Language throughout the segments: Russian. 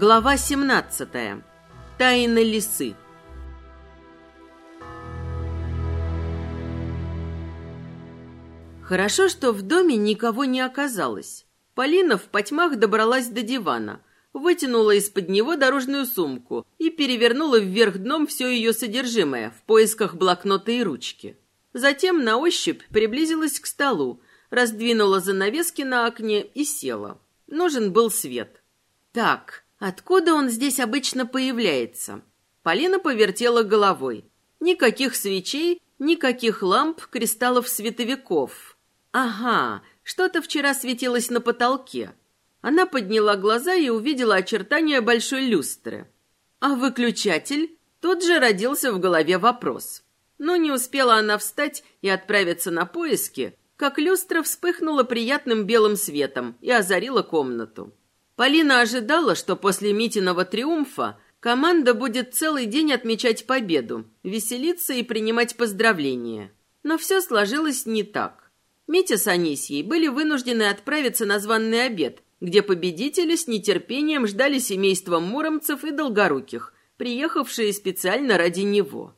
Глава 17. Тайны лисы. Хорошо, что в доме никого не оказалось. Полина в потьмах добралась до дивана, вытянула из-под него дорожную сумку и перевернула вверх дном все ее содержимое в поисках блокнота и ручки. Затем на ощупь приблизилась к столу, раздвинула занавески на окне и села. Нужен был свет. Так, Откуда он здесь обычно появляется? Полина повертела головой. Никаких свечей, никаких ламп, кристаллов световиков. Ага, что-то вчера светилось на потолке. Она подняла глаза и увидела очертания большой люстры. А выключатель? Тут же родился в голове вопрос. Но не успела она встать и отправиться на поиски, как люстра вспыхнула приятным белым светом и озарила комнату. Полина ожидала, что после Митиного триумфа команда будет целый день отмечать победу, веселиться и принимать поздравления. Но все сложилось не так. Митя с Анисьей были вынуждены отправиться на званный обед, где победители с нетерпением ждали семейства муромцев и долгоруких, приехавшие специально ради него.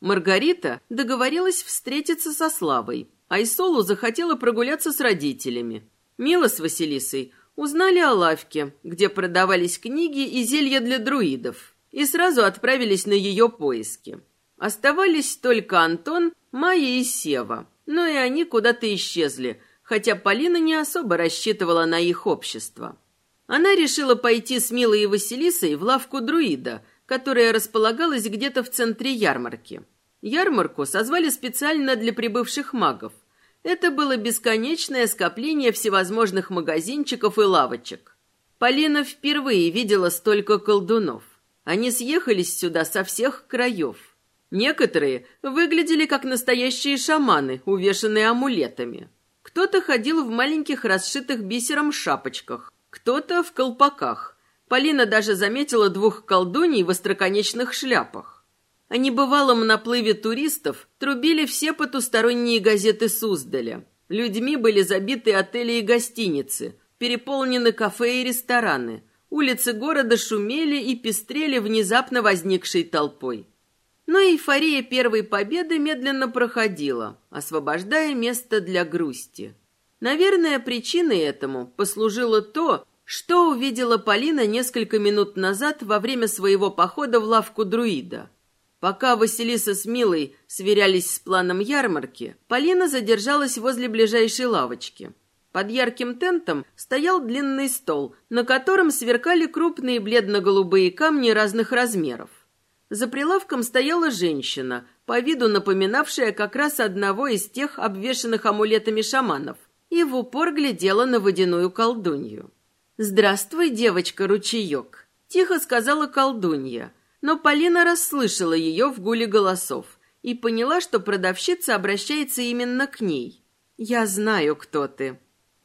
Маргарита договорилась встретиться со Славой, а Исолу захотела прогуляться с родителями. Мила с Василисой Узнали о лавке, где продавались книги и зелья для друидов, и сразу отправились на ее поиски. Оставались только Антон, Майя и Сева, но и они куда-то исчезли, хотя Полина не особо рассчитывала на их общество. Она решила пойти с Милой и Василисой в лавку друида, которая располагалась где-то в центре ярмарки. Ярмарку созвали специально для прибывших магов – это было бесконечное скопление всевозможных магазинчиков и лавочек. Полина впервые видела столько колдунов. Они съехались сюда со всех краев. Некоторые выглядели как настоящие шаманы, увешанные амулетами. Кто-то ходил в маленьких расшитых бисером шапочках, кто-то в колпаках. Полина даже заметила двух колдуней в остроконечных шляпах. О небывалом наплыве туристов трубили все потусторонние газеты Суздаля. Людьми были забиты отели и гостиницы, переполнены кафе и рестораны. Улицы города шумели и пестрели внезапно возникшей толпой. Но эйфория первой победы медленно проходила, освобождая место для грусти. Наверное, причиной этому послужило то, что увидела Полина несколько минут назад во время своего похода в лавку друида – Пока Василиса с Милой сверялись с планом ярмарки, Полина задержалась возле ближайшей лавочки. Под ярким тентом стоял длинный стол, на котором сверкали крупные бледно-голубые камни разных размеров. За прилавком стояла женщина, по виду напоминавшая как раз одного из тех обвешанных амулетами шаманов, и в упор глядела на водяную колдунью. «Здравствуй, девочка-ручеек», — тихо сказала колдунья — но Полина расслышала ее в гуле голосов и поняла, что продавщица обращается именно к ней. «Я знаю, кто ты».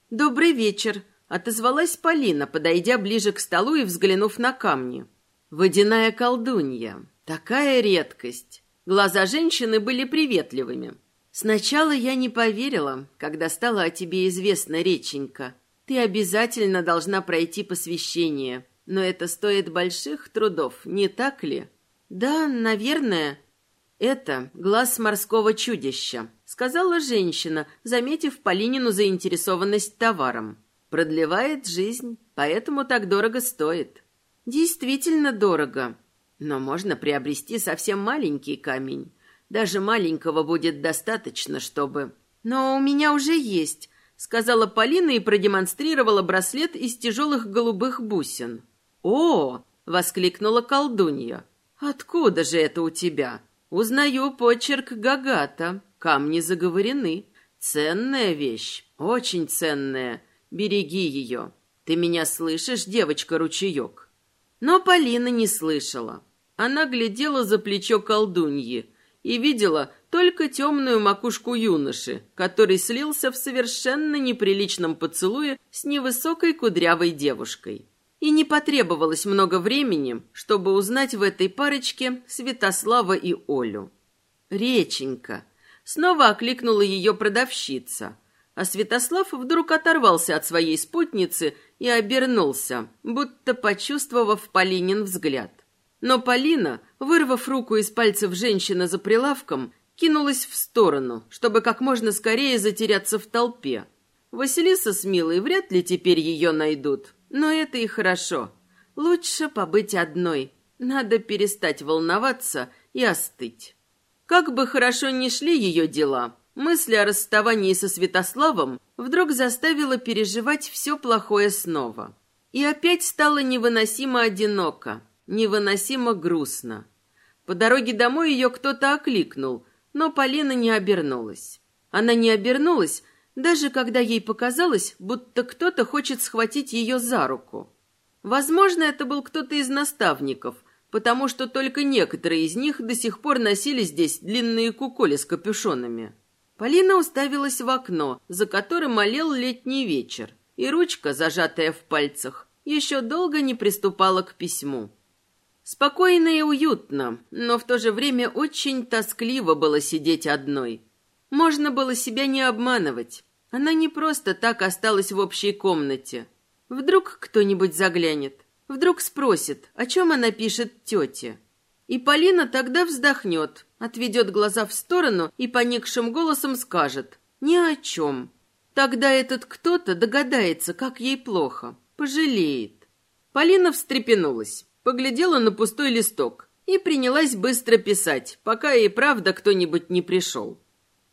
«Добрый вечер», — отозвалась Полина, подойдя ближе к столу и взглянув на камни. «Водяная колдунья. Такая редкость». Глаза женщины были приветливыми. «Сначала я не поверила, когда стало о тебе известно, реченька. Ты обязательно должна пройти посвящение. Но это стоит больших трудов, не так ли? Да, наверное. Это глаз морского чудища, сказала женщина, заметив Полинину заинтересованность товаром. Продлевает жизнь, поэтому так дорого стоит. Действительно дорого. Но можно приобрести совсем маленький камень. Даже маленького будет достаточно, чтобы... Но у меня уже есть, сказала Полина и продемонстрировала браслет из тяжелых голубых бусин. «О!» — воскликнула колдунья. «Откуда же это у тебя?» «Узнаю почерк Гагата. Камни заговорены. Ценная вещь, очень ценная. Береги ее. Ты меня слышишь, девочка-ручеек?» Но Полина не слышала. Она глядела за плечо колдуньи и видела только темную макушку юноши, который слился в совершенно неприличном поцелуе с невысокой кудрявой девушкой и не потребовалось много времени, чтобы узнать в этой парочке Святослава и Олю. «Реченька!» Снова окликнула ее продавщица, а Святослав вдруг оторвался от своей спутницы и обернулся, будто почувствовав Полинин взгляд. Но Полина, вырвав руку из пальцев женщины за прилавком, кинулась в сторону, чтобы как можно скорее затеряться в толпе. Василиса с Милой вряд ли теперь ее найдут, но это и хорошо. Лучше побыть одной. Надо перестать волноваться и остыть. Как бы хорошо ни шли ее дела, мысль о расставании со Святославом вдруг заставила переживать все плохое снова. И опять стало невыносимо одиноко, невыносимо грустно. По дороге домой ее кто-то окликнул, но Полина не обернулась. Она не обернулась, даже когда ей показалось, будто кто-то хочет схватить ее за руку. Возможно, это был кто-то из наставников, потому что только некоторые из них до сих пор носили здесь длинные куколи с капюшонами. Полина уставилась в окно, за которым олел летний вечер, и ручка, зажатая в пальцах, еще долго не приступала к письму. Спокойно и уютно, но в то же время очень тоскливо было сидеть одной. Можно было себя не обманывать. Она не просто так осталась в общей комнате. Вдруг кто-нибудь заглянет, вдруг спросит, о чем она пишет тете. И Полина тогда вздохнет, отведет глаза в сторону и поникшим голосом скажет «ни о чем». Тогда этот кто-то догадается, как ей плохо, пожалеет. Полина встрепенулась, поглядела на пустой листок и принялась быстро писать, пока и правда кто-нибудь не пришел.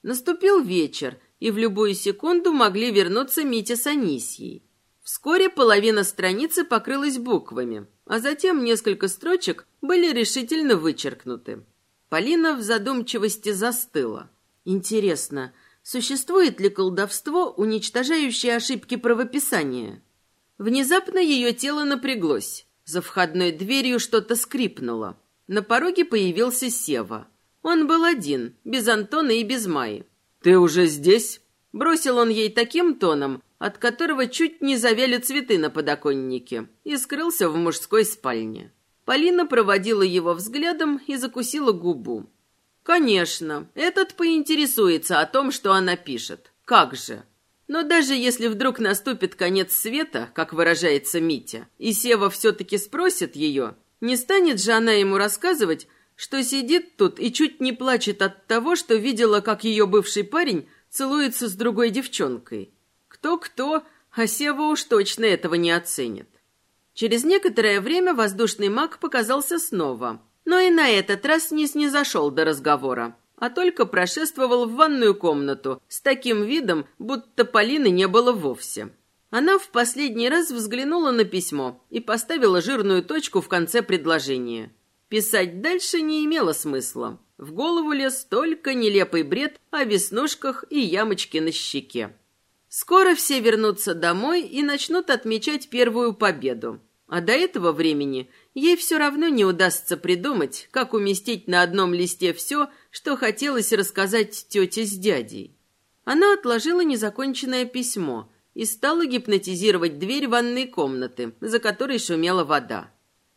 Наступил вечер, и в любую секунду могли вернуться Митя с Анисьей. Вскоре половина страницы покрылась буквами, а затем несколько строчек были решительно вычеркнуты. Полина в задумчивости застыла. Интересно, существует ли колдовство, уничтожающее ошибки правописания? Внезапно ее тело напряглось. За входной дверью что-то скрипнуло. На пороге появился Сева. Он был один, без Антона и без Майи. «Ты уже здесь?» Бросил он ей таким тоном, от которого чуть не завяли цветы на подоконнике, и скрылся в мужской спальне. Полина проводила его взглядом и закусила губу. Конечно, этот поинтересуется о том, что она пишет. Как же? Но даже если вдруг наступит конец света, как выражается Митя, и Сева все-таки спросит ее, не станет же она ему рассказывать, что сидит тут и чуть не плачет от того, что видела, как ее бывший парень целуется с другой девчонкой. Кто-кто, а Сева уж точно этого не оценит. Через некоторое время воздушный маг показался снова, но и на этот раз не снизошел до разговора, а только прошествовал в ванную комнату с таким видом, будто Полины не было вовсе. Она в последний раз взглянула на письмо и поставила жирную точку в конце предложения. Писать дальше не имело смысла. В голову лез только нелепый бред о веснушках и ямочке на щеке. Скоро все вернутся домой и начнут отмечать первую победу. А до этого времени ей все равно не удастся придумать, как уместить на одном листе все, что хотелось рассказать тете с дядей. Она отложила незаконченное письмо и стала гипнотизировать дверь ванной комнаты, за которой шумела вода.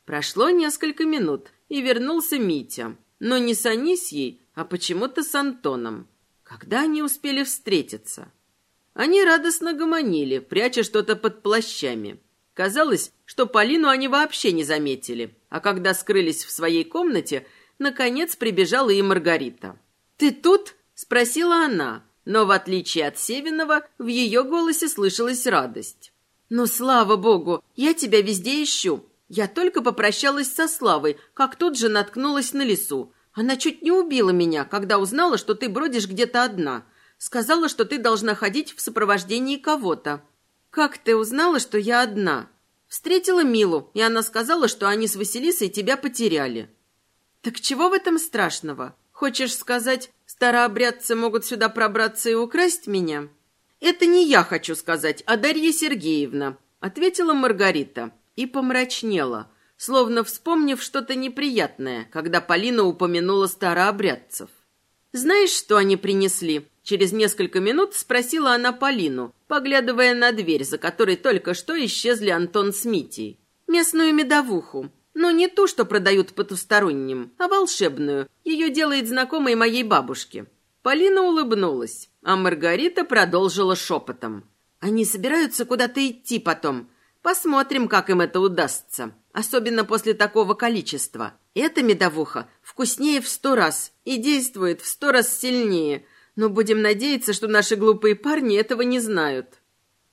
Прошло несколько минут, и вернулся Митя. Но не с Анисьей, а почему-то с Антоном. Когда они успели встретиться? Они радостно гомонили, пряча что-то под плащами. Казалось, что Полину они вообще не заметили, а когда скрылись в своей комнате, наконец прибежала и Маргарита. «Ты тут?» – спросила она, но в отличие от Севинова, в ее голосе слышалась радость. «Ну, слава богу, я тебя везде ищу. Я только попрощалась со Славой, как тут же наткнулась на лесу. Она чуть не убила меня, когда узнала, что ты бродишь где-то одна. Сказала, что ты должна ходить в сопровождении кого-то. Как ты узнала, что я одна? Встретила Милу, и она сказала, что они с Василисой тебя потеряли. Так чего в этом страшного? Хочешь сказать, старообрядцы могут сюда пробраться и украсть меня? Это не я хочу сказать, а Дарья Сергеевна, ответила Маргарита и помрачнела, словно вспомнив что-то неприятное, когда Полина упомянула старообрядцев. «Знаешь, что они принесли?» Через несколько минут спросила она Полину, поглядывая на дверь, за которой только что исчезли Антон с Митей. «Местную медовуху. Но не ту, что продают потусторонним, а волшебную. Ее делает знакомой моей бабушке». Полина улыбнулась, а Маргарита продолжила шепотом. «Они собираются куда-то идти потом. Посмотрим, как им это удастся. Особенно после такого количества. Эта медовуха вкуснее в сто раз и действует в сто раз сильнее. Но будем надеяться, что наши глупые парни этого не знают.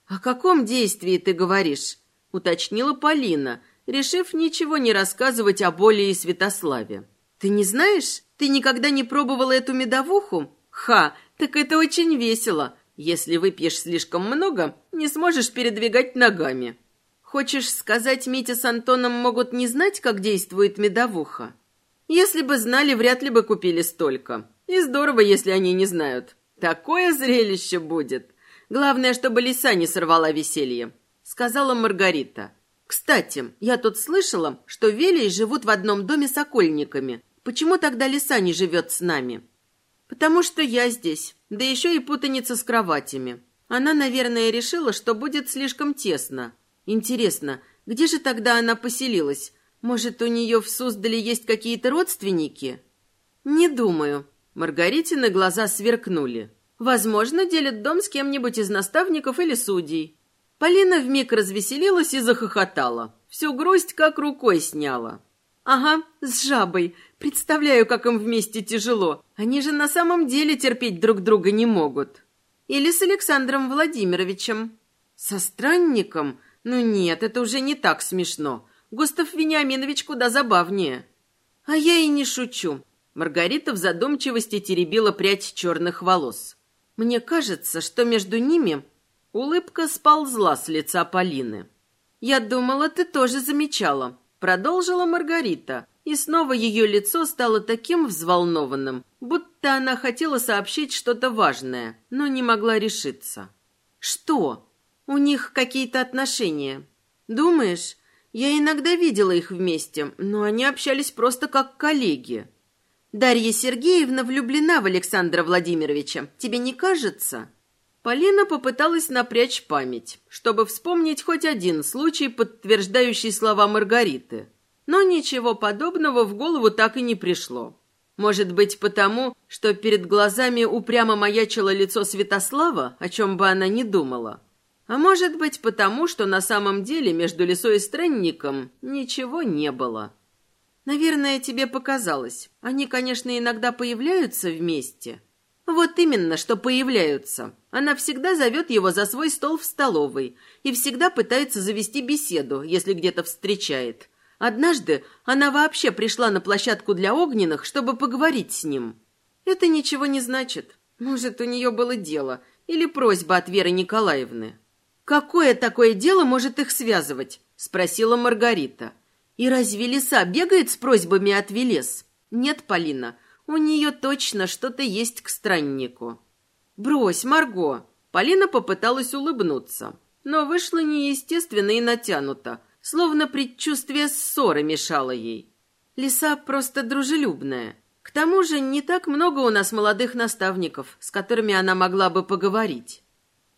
«О каком действии ты говоришь?» — уточнила Полина, решив ничего не рассказывать о боли и Святославе. «Ты не знаешь? Ты никогда не пробовала эту медовуху? Ха, так это очень весело. Если выпьешь слишком много, не сможешь передвигать ногами». Хочешь сказать, Митя с Антоном могут не знать, как действует медовуха? Если бы знали, вряд ли бы купили столько. И здорово, если они не знают. Такое зрелище будет. Главное, чтобы лиса не сорвала веселье, сказала Маргарита. Кстати, я тут слышала, что Велии живут в одном доме с окольниками. Почему тогда лиса не живет с нами? Потому что я здесь, да еще и путаница с кроватями. Она, наверное, решила, что будет слишком тесно. Интересно, где же тогда она поселилась? Может, у нее в Суздале есть какие-то родственники? Не думаю. Маргаритины глаза сверкнули. Возможно, делит дом с кем-нибудь из наставников или судей. Полина вмиг развеселилась и захохотала. Всю грусть как рукой сняла. Ага, с жабой. Представляю, как им вместе тяжело. Они же на самом деле терпеть друг друга не могут. Или с Александром Владимировичем. Со странником? Ну нет, это уже не так смешно. Густав Вениаминович куда забавнее. А я и не шучу. Маргарита в задумчивости теребила прядь черных волос. Мне кажется, что между ними улыбка сползла с лица Полины. Я думала, ты тоже замечала, продолжила Маргарита, и снова ее лицо стало таким взволнованным, будто она хотела сообщить что-то важное, но не могла решиться. Что? У них какие-то отношения. Думаешь? Я иногда видела их вместе, но они общались просто как коллеги. Дарья Сергеевна влюблена в Александра Владимировича. Тебе не кажется? Полина попыталась напрячь память, чтобы вспомнить хоть один случай, подтверждающий слова Маргариты. Но ничего подобного в голову так и не пришло. Может быть, потому, что перед глазами упрямо маячило лицо Святослава, о чем бы она ни думала. А может быть, потому, что на самом деле между лисой и странником ничего не было. Наверное, тебе показалось. Они, конечно, иногда появляются вместе. Вот именно, что появляются. Она всегда зовет его за свой стол в столовой и всегда пытается завести беседу, если где-то встречает. Однажды она вообще пришла на площадку для огненных, чтобы поговорить с ним. Это ничего не значит. Может, у нее было дело или просьба от Веры Николаевны. «Какое такое дело может их связывать?» – спросила Маргарита. «И разве лиса бегает с просьбами от Велес?» «Нет, Полина, у нее точно что-то есть к страннику». «Брось, Марго!» Полина попыталась улыбнуться, но вышло неестественно и натянуто, словно предчувствие ссоры мешало ей. Лиса просто дружелюбная. К тому же не так много у нас молодых наставников, с которыми она могла бы поговорить.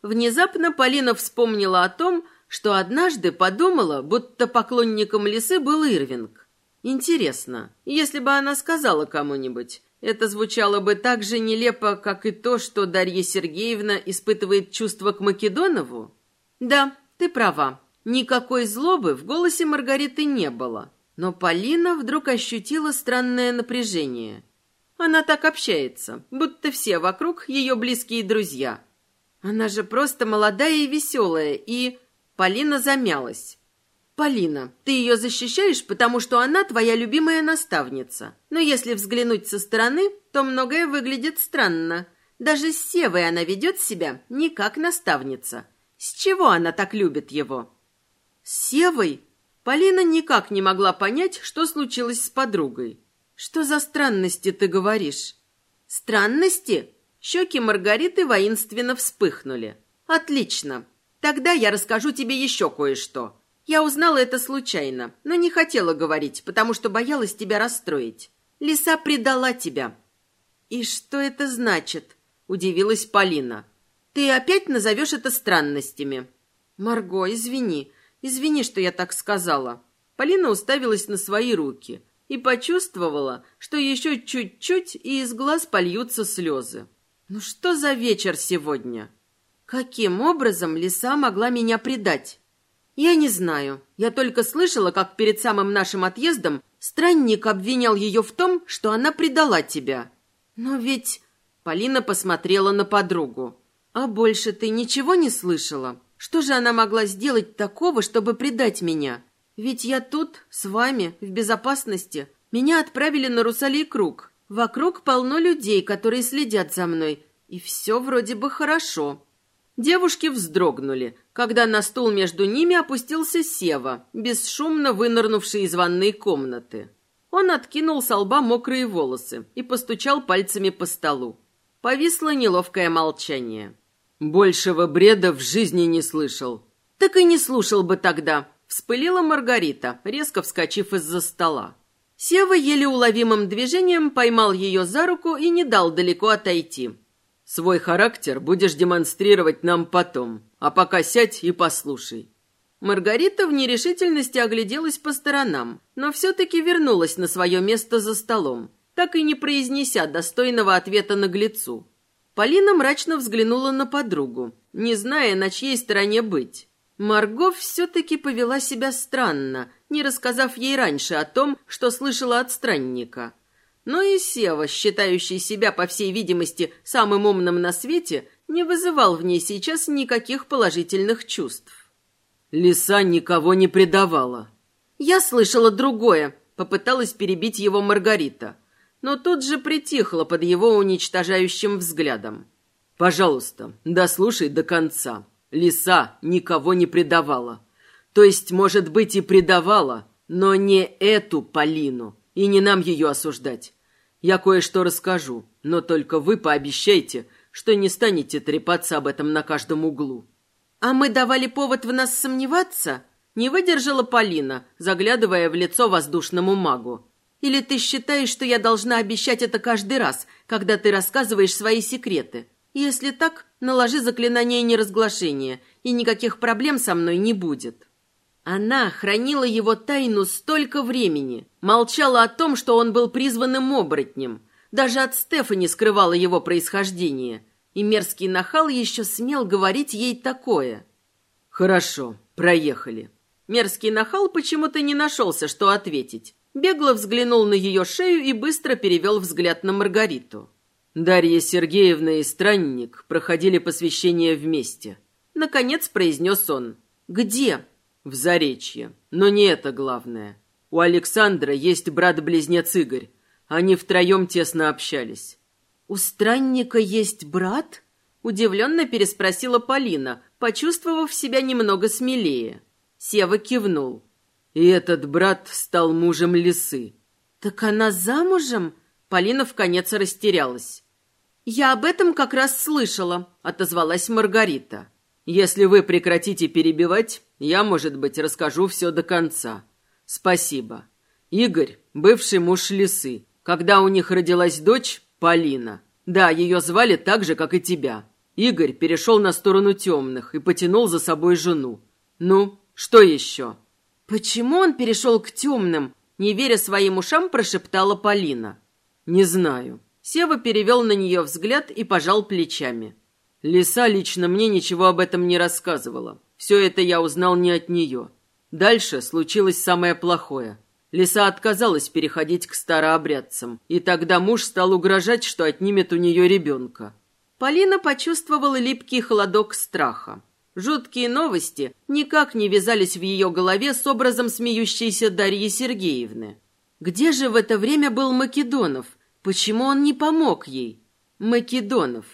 Внезапно Полина вспомнила о том, что однажды подумала, будто поклонником лисы был Ирвинг. Интересно, если бы она сказала кому-нибудь, это звучало бы так же нелепо, как и то, что Дарья Сергеевна испытывает чувство к Македонову? Да, ты права. Никакой злобы в голосе Маргариты не было. Но Полина вдруг ощутила странное напряжение. Она так общается, будто все вокруг ее близкие друзья – она же просто молодая и веселая, и... Полина замялась. «Полина, ты ее защищаешь, потому что она твоя любимая наставница. Но если взглянуть со стороны, то многое выглядит странно. Даже с Севой она ведет себя не как наставница. С чего она так любит его?» «С Севой?» Полина никак не могла понять, что случилось с подругой. «Что за странности ты говоришь?» «Странности?» Щеки Маргариты воинственно вспыхнули. «Отлично. Тогда я расскажу тебе еще кое-что. Я узнала это случайно, но не хотела говорить, потому что боялась тебя расстроить. Лиса предала тебя». «И что это значит?» – удивилась Полина. «Ты опять назовешь это странностями». «Марго, извини. Извини, что я так сказала». Полина уставилась на свои руки и почувствовала, что еще чуть-чуть, и из глаз польются слезы. Ну что за вечер сегодня? Каким образом лиса могла меня предать? Я не знаю. Я только слышала, как перед самым нашим отъездом странник обвинял ее в том, что она предала тебя. Но ведь... Полина посмотрела на подругу. А больше ты ничего не слышала? Что же она могла сделать такого, чтобы предать меня? Ведь я тут, с вами, в безопасности. Меня отправили на Русалий круг. Вокруг полно людей, которые следят за мной. И все вроде бы хорошо. Девушки вздрогнули, когда на стул между ними опустился Сева, бесшумно вынырнувший из ванной комнаты. Он откинул с лба мокрые волосы и постучал пальцами по столу. Повисло неловкое молчание. «Большего бреда в жизни не слышал». «Так и не слушал бы тогда», — вспылила Маргарита, резко вскочив из-за стола. Сева еле уловимым движением поймал ее за руку и не дал далеко отойти. Свой характер будешь демонстрировать нам потом, а пока сядь и послушай». Маргарита в нерешительности огляделась по сторонам, но все-таки вернулась на свое место за столом, так и не произнеся достойного ответа наглецу. Полина мрачно взглянула на подругу, не зная, на чьей стороне быть. Марго все-таки повела себя странно, не рассказав ей раньше о том, что слышала от странника. Но и Сева, считающий себя, по всей видимости, самым умным на свете, не вызывал в ней сейчас никаких положительных чувств. Лиса никого не предавала. Я слышала другое, попыталась перебить его Маргарита, но тут же притихла под его уничтожающим взглядом. Пожалуйста, дослушай до конца. Лиса никого не предавала. То есть, может быть, и предавала, но не эту Полину. И не нам ее осуждать. Я кое-что расскажу, но только вы пообещайте, что не станете трепаться об этом на каждом углу». «А мы давали повод в нас сомневаться?» Не выдержала Полина, заглядывая в лицо воздушному магу. «Или ты считаешь, что я должна обещать это каждый раз, когда ты рассказываешь свои секреты? Если так, наложи заклинание неразглашения, и никаких проблем со мной не будет». Она хранила его тайну столько времени, молчала о том, что он был призванным оборотнем. Даже от Стефани скрывала его происхождение. И мерзкий нахал еще смел говорить ей такое. «Хорошо, проехали». Мерзкий нахал почему-то не нашелся, что ответить. Бегло взглянул на ее шею и быстро перевел взгляд на Маргариту. Дарья Сергеевна и странник проходили посвящение вместе. Наконец произнес он. «Где?» В Заречье. Но не это главное. У Александра есть брат-близнец Игорь. Они втроем тесно общались. «У странника есть брат?» Удивленно переспросила Полина, почувствовав себя немного смелее. Сева кивнул. «И этот брат стал мужем лисы». «Так она замужем?» Полина в конец растерялась. «Я об этом как раз слышала», — отозвалась Маргарита. «Если вы прекратите перебивать, я, может быть, расскажу все до конца. Спасибо. Игорь, бывший муж Лисы. Когда у них родилась дочь, Полина. Да, ее звали так же, как и тебя. Игорь перешел на сторону темных и потянул за собой жену. Ну, что еще? Почему он перешел к темным? Не веря своим ушам, прошептала Полина. Не знаю. Сева перевел на нее взгляд и пожал плечами. Лиса лично мне ничего об этом не рассказывала. Все это я узнал не от нее. Дальше случилось самое плохое. Лиса отказалась переходить к старообрядцам, и тогда муж стал угрожать, что отнимет у нее ребенка. Полина почувствовала липкий холодок страха. Жуткие новости никак не вязались в ее голове с образом смеющейся Дарьи Сергеевны. Где же в это время был Македонов? Почему он не помог ей? Македонов.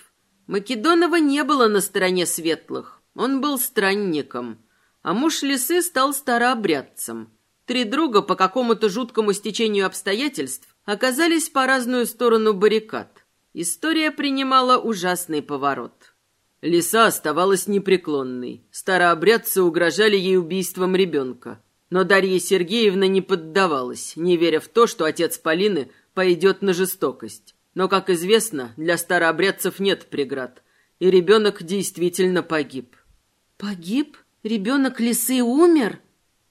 Македонова не было на стороне светлых. Он был странником, а муж лисы стал старообрядцем. Три друга по какому-то жуткому стечению обстоятельств оказались по разную сторону баррикад. История принимала ужасный поворот. Лиса оставалась непреклонной. Старообрядцы угрожали ей убийством ребенка. Но Дарья Сергеевна не поддавалась, не веря в то, что отец Полины пойдет на жестокость. Но, как известно, для старообрядцев нет преград, и ребенок действительно погиб. «Погиб? Ребенок лисы умер?»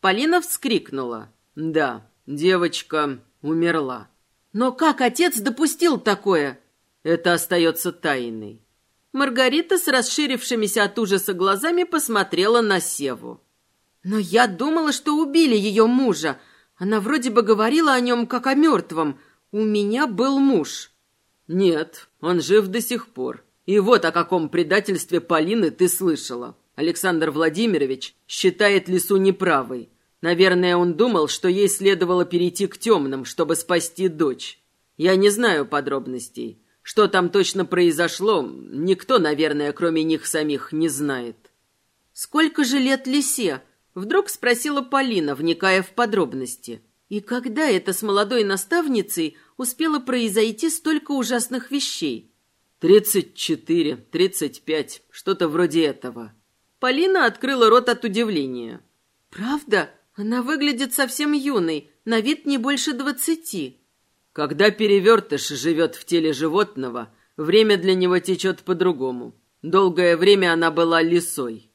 Полина вскрикнула. «Да, девочка умерла». «Но как отец допустил такое?» «Это остается тайной». Маргарита с расширившимися от ужаса глазами посмотрела на Севу. Но я думала, что убили ее мужа. Она вроде бы говорила о нем как о мертвом. У меня был муж. Нет, он жив до сих пор. И вот о каком предательстве Полины ты слышала. Александр Владимирович считает Лису неправой. Наверное, он думал, что ей следовало перейти к темным, чтобы спасти дочь. Я не знаю подробностей. Что там точно произошло, никто, наверное, кроме них самих, не знает. «Сколько же лет Лисе?» — вдруг спросила Полина, вникая в подробности. «И когда это с молодой наставницей успело произойти столько ужасных вещей?» «Тридцать четыре, тридцать пять, что-то вроде этого». Полина открыла рот от удивления. «Правда? Она выглядит совсем юной, на вид не больше двадцати». Когда перевертыш живет в теле животного, время для него течет по-другому. Долгое время она была лисой.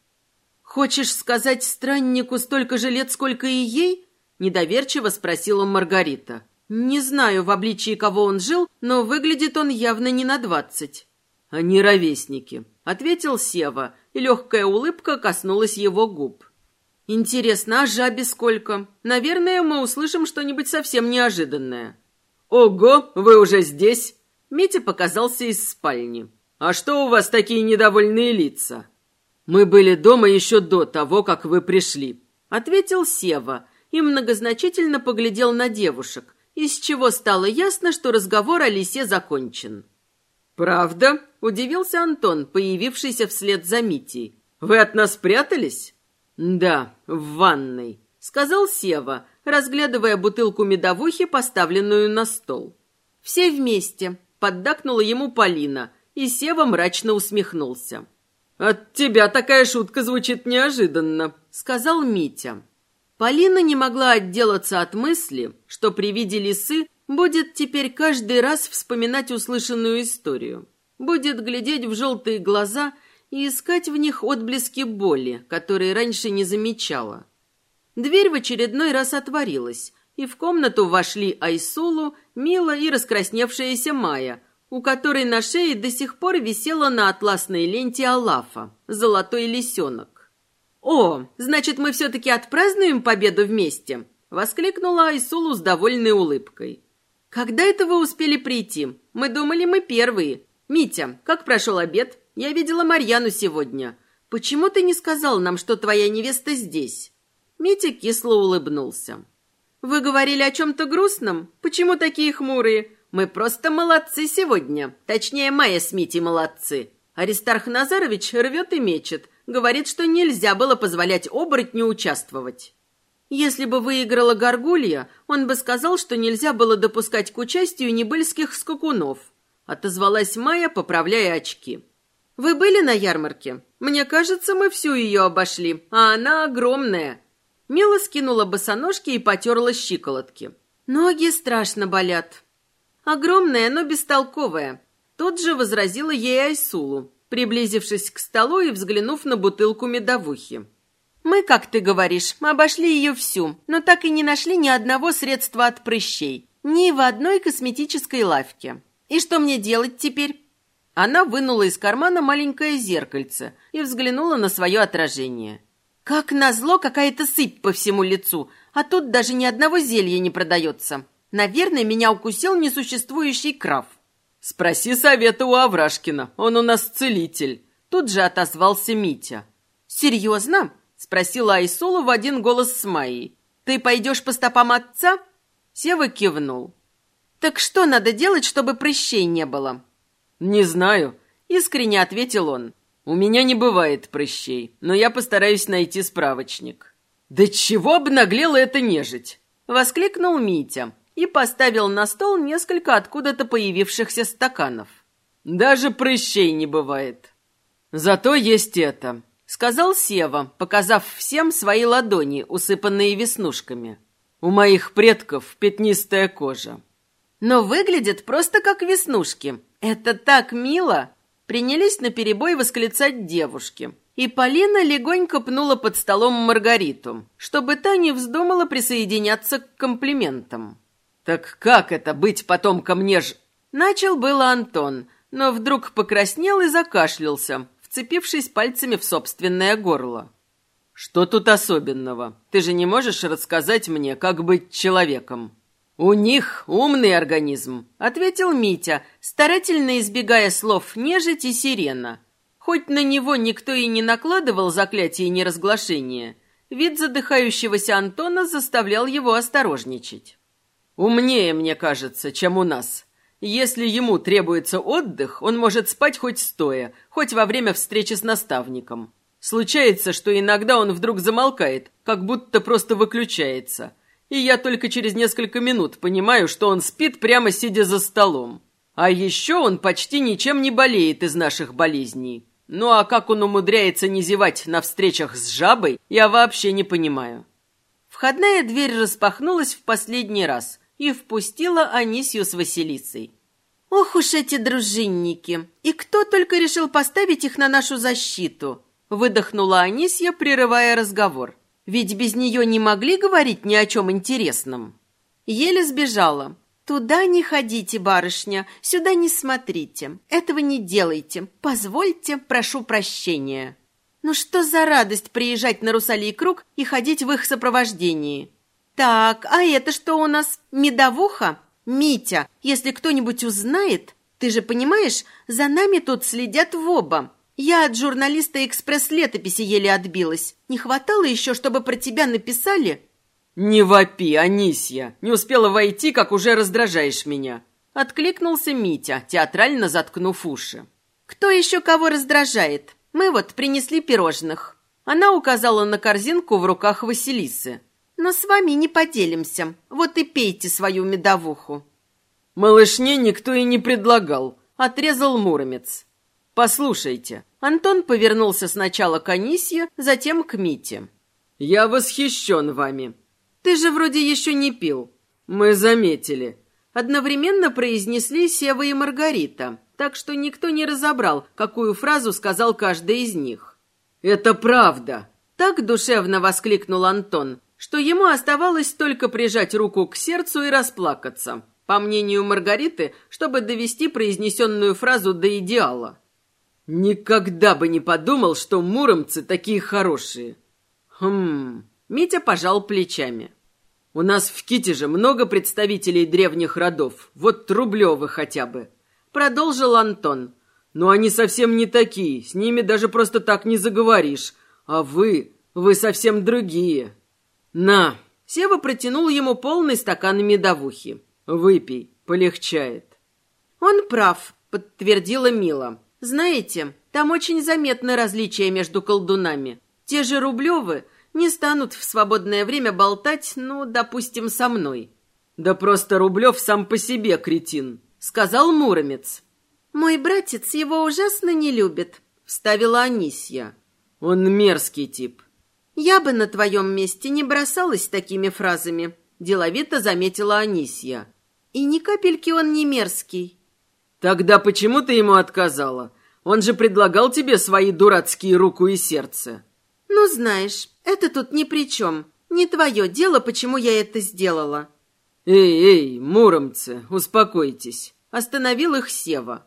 «Хочешь сказать страннику столько же лет, сколько и ей?» Недоверчиво спросила Маргарита. «Не знаю, в обличии кого он жил, но выглядит он явно не на двадцать». «Они ровесники», — ответил Сева, и легкая улыбка коснулась его губ. «Интересно, а жабе сколько? Наверное, мы услышим что-нибудь совсем неожиданное». «Ого, вы уже здесь?» Митя показался из спальни. «А что у вас такие недовольные лица?» «Мы были дома еще до того, как вы пришли», — ответил Сева и многозначительно поглядел на девушек, из чего стало ясно, что разговор о лисе закончен. «Правда?» — удивился Антон, появившийся вслед за Митей. «Вы от нас прятались?» «Да, в ванной», — сказал Сева, разглядывая бутылку медовухи, поставленную на стол. «Все вместе», — поддакнула ему Полина, и Сева мрачно усмехнулся. «От тебя такая шутка звучит неожиданно», — сказал Митя. Полина не могла отделаться от мысли, что при виде лисы будет теперь каждый раз вспоминать услышанную историю. Будет глядеть в желтые глаза и искать в них отблески боли, которые раньше не замечала. Дверь в очередной раз отворилась, и в комнату вошли Айсулу, Мила и раскрасневшаяся Майя, у которой на шее до сих пор висела на атласной ленте Алафа, золотой лисенок. «О, значит, мы все-таки отпразднуем победу вместе!» — воскликнула Айсулу с довольной улыбкой. «Когда это вы успели прийти? Мы думали, мы первые. Митя, как прошел обед? Я видела Марьяну сегодня. Почему ты не сказал нам, что твоя невеста здесь?» Митя кисло улыбнулся. «Вы говорили о чем-то грустном? Почему такие хмурые? Мы просто молодцы сегодня. Точнее, Майя с Митей молодцы. Аристарх Назарович рвет и мечет. Говорит, что нельзя было позволять оборотню участвовать. Если бы выиграла Горгулья, он бы сказал, что нельзя было допускать к участию небыльских скакунов. Отозвалась Майя, поправляя очки. «Вы были на ярмарке? Мне кажется, мы всю ее обошли, а она огромная». Мила скинула босоножки и потерла щиколотки. «Ноги страшно болят», Огромная, но бестолковая. Тут же возразила ей Айсулу, приблизившись к столу и взглянув на бутылку медовухи. «Мы, как ты говоришь, обошли ее всю, но так и не нашли ни одного средства от прыщей, ни в одной косметической лавке. И что мне делать теперь?» Она вынула из кармана маленькое зеркальце и взглянула на свое отражение. «Как назло, какая-то сыпь по всему лицу, а тут даже ни одного зелья не продается. Наверное, меня укусил несуществующий крав. Спроси совета у Аврашкина, он у нас целитель. Тут же отозвался Митя. Серьезно? Спросила Айсула в один голос с Майей. Ты пойдешь по стопам отца? Сева кивнул. Так что надо делать, чтобы прыщей не было? Не знаю, искренне ответил он. У меня не бывает прыщей, но я постараюсь найти справочник. Да чего обнаглела эта нежить? Воскликнул Митя и поставил на стол несколько откуда-то появившихся стаканов. «Даже прыщей не бывает. Зато есть это», — сказал Сева, показав всем свои ладони, усыпанные веснушками. «У моих предков пятнистая кожа». «Но выглядит просто как веснушки. Это так мило!» Принялись на перебой восклицать девушки. И Полина легонько пнула под столом Маргариту, чтобы та не вздумала присоединяться к комплиментам. «Так как это быть потом ко мне ж...» Начал было Антон, но вдруг покраснел и закашлялся, вцепившись пальцами в собственное горло. «Что тут особенного? Ты же не можешь рассказать мне, как быть человеком?» «У них умный организм», — ответил Митя, старательно избегая слов «нежить» и «сирена». Хоть на него никто и не накладывал заклятие неразглашения, вид задыхающегося Антона заставлял его осторожничать. «Умнее, мне кажется, чем у нас. Если ему требуется отдых, он может спать хоть стоя, хоть во время встречи с наставником. Случается, что иногда он вдруг замолкает, как будто просто выключается. И я только через несколько минут понимаю, что он спит прямо сидя за столом. А еще он почти ничем не болеет из наших болезней. Ну а как он умудряется не зевать на встречах с жабой, я вообще не понимаю. Входная дверь распахнулась в последний раз и впустила Анисью с Василисой. «Ох уж эти дружинники! И кто только решил поставить их на нашу защиту!» Выдохнула Анисья, прерывая разговор. Ведь без нее не могли говорить ни о чем интересном. Еле сбежала. «Туда не ходите, барышня, сюда не смотрите, этого не делайте, позвольте, прошу прощения». Ну что за радость приезжать на Русалий круг и ходить в их сопровождении? Так, а это что у нас, медовуха? Митя, если кто-нибудь узнает, ты же понимаешь, за нами тут следят в оба. Я от журналиста «Экспресс-летописи» еле отбилась. Не хватало еще, чтобы про тебя написали?» «Не вопи, Анисья! Не успела войти, как уже раздражаешь меня!» Откликнулся Митя, театрально заткнув уши. «Кто еще кого раздражает? Мы вот принесли пирожных». Она указала на корзинку в руках Василисы. «Но с вами не поделимся. Вот и пейте свою медовуху». «Малышне никто и не предлагал», — отрезал Муромец. «Послушайте, Антон повернулся сначала к Анисье, затем к Мите. «Я восхищен вами. Ты же вроде еще не пил. Мы заметили». Одновременно произнесли Сева и Маргарита, так что никто не разобрал, какую фразу сказал каждый из них. «Это правда!» Так душевно воскликнул Антон, что ему оставалось только прижать руку к сердцу и расплакаться, по мнению Маргариты, чтобы довести произнесенную фразу до идеала. Никогда бы не подумал, что муромцы такие хорошие. Хм, Митя пожал плечами. У нас в Китеже много представителей древних родов, вот Рублевы хотя бы. Продолжил Антон. Но они совсем не такие, с ними даже просто так не заговоришь. А вы, вы совсем другие. На, Сева протянул ему полный стакан медовухи. Выпей, полегчает. Он прав, подтвердила Мила. Знаете, там очень заметно различие между колдунами. Те же Рублевы не станут в свободное время болтать, ну, допустим, со мной. Да просто Рублев сам по себе кретин, сказал Муромец. Мой братец его ужасно не любит, вставила Анисья. Он мерзкий тип. Я бы на твоем месте не бросалась такими фразами, деловито заметила Анисья. И ни капельки он не мерзкий. Тогда почему ты ему отказала? Он же предлагал тебе свои дурацкие руку и сердце. Ну, знаешь, это тут ни при чем. Не твое дело, почему я это сделала. Эй, эй, муромцы, успокойтесь. Остановил их Сева.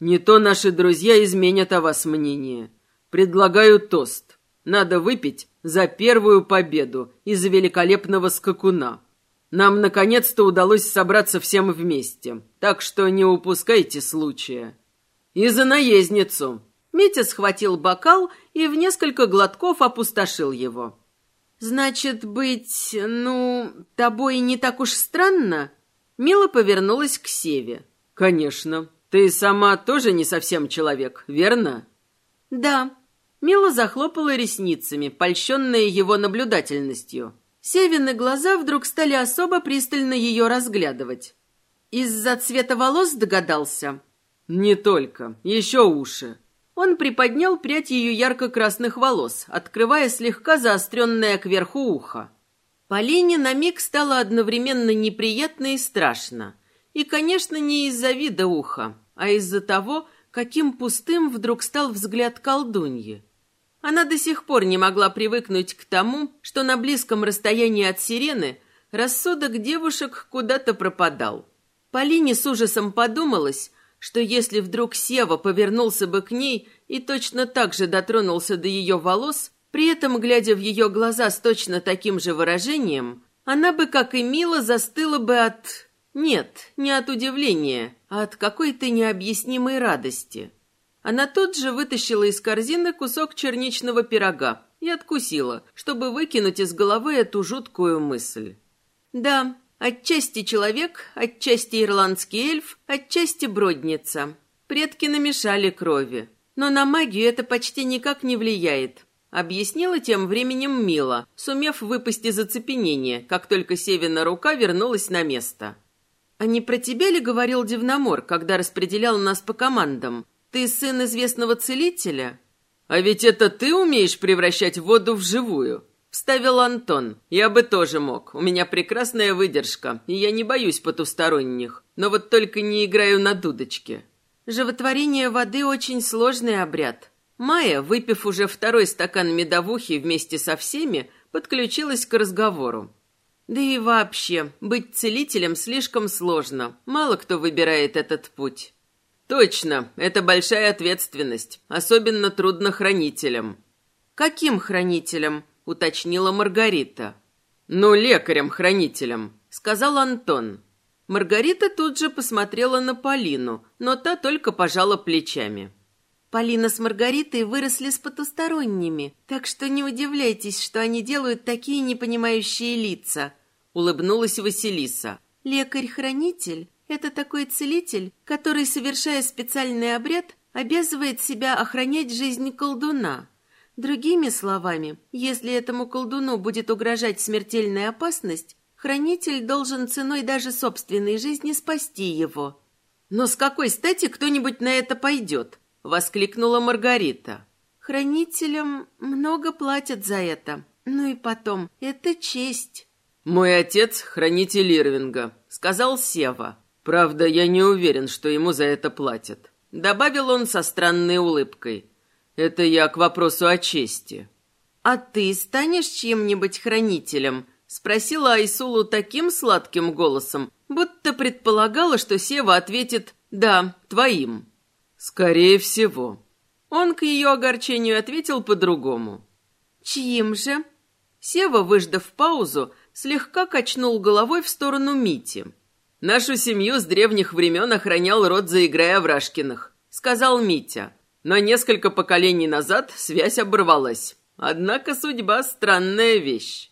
Не то наши друзья изменят о вас мнение. Предлагаю тост. Надо выпить за первую победу из великолепного скакуна. Нам наконец-то удалось собраться всем вместе, так что не упускайте случая. И за наездницу. Митя схватил бокал и в несколько глотков опустошил его. Значит, быть, ну, тобой не так уж странно? Мила повернулась к Севе. Конечно. Ты сама тоже не совсем человек, верно? Да. Мила захлопала ресницами, польщенная его наблюдательностью. Севины глаза вдруг стали особо пристально ее разглядывать. Из-за цвета волос догадался? Не только, еще уши. Он приподнял прядь ее ярко-красных волос, открывая слегка заостренное кверху ухо. Полине на миг стало одновременно неприятно и страшно. И, конечно, не из-за вида уха, а из-за того, каким пустым вдруг стал взгляд колдуньи. Она до сих пор не могла привыкнуть к тому, что на близком расстоянии от сирены рассудок девушек куда-то пропадал. Полине с ужасом подумалось, что если вдруг Сева повернулся бы к ней и точно так же дотронулся до ее волос, При этом, глядя в ее глаза с точно таким же выражением, она бы, как и Мила, застыла бы от... Нет, не от удивления, а от какой-то необъяснимой радости. Она тут же вытащила из корзины кусок черничного пирога и откусила, чтобы выкинуть из головы эту жуткую мысль. Да, отчасти человек, отчасти ирландский эльф, отчасти бродница. Предки намешали крови. Но на магию это почти никак не влияет. Объяснила тем временем Мила, сумев выпасть из оцепенения, как только Севина рука вернулась на место. «А не про тебя ли говорил Дивномор, когда распределял нас по командам? Ты сын известного целителя?» «А ведь это ты умеешь превращать воду в живую?» Вставил Антон. «Я бы тоже мог. У меня прекрасная выдержка, и я не боюсь потусторонних. Но вот только не играю на дудочке». «Животворение воды очень сложный обряд», Майя, выпив уже второй стакан медовухи вместе со всеми, подключилась к разговору. Да и вообще, быть целителем слишком сложно. Мало кто выбирает этот путь. Точно, это большая ответственность, особенно трудно хранителям. Каким хранителям? уточнила Маргарита. Ну, лекарем-хранителем, сказал Антон. Маргарита тут же посмотрела на Полину, но та только пожала плечами. Полина с Маргаритой выросли с потусторонними, так что не удивляйтесь, что они делают такие непонимающие лица», — улыбнулась Василиса. «Лекарь-хранитель — это такой целитель, который, совершая специальный обряд, обязывает себя охранять жизнь колдуна. Другими словами, если этому колдуну будет угрожать смертельная опасность, хранитель должен ценой даже собственной жизни спасти его». «Но с какой стати кто-нибудь на это пойдет?» Воскликнула Маргарита. Хранителям много платят за это. Ну и потом, это честь. Мой отец — хранитель Ирвинга, сказал Сева. Правда, я не уверен, что ему за это платят. Добавил он со странной улыбкой. Это я к вопросу о чести. «А ты станешь чьим-нибудь хранителем?» — спросила Айсулу таким сладким голосом, будто предполагала, что Сева ответит «да, твоим». «Скорее всего». Он к ее огорчению ответил по-другому. «Чьим же?» Сева, выждав паузу, слегка качнул головой в сторону Мити. «Нашу семью с древних времен охранял род заиграя Врашкиных», — сказал Митя. Но несколько поколений назад связь оборвалась. Однако судьба — странная вещь.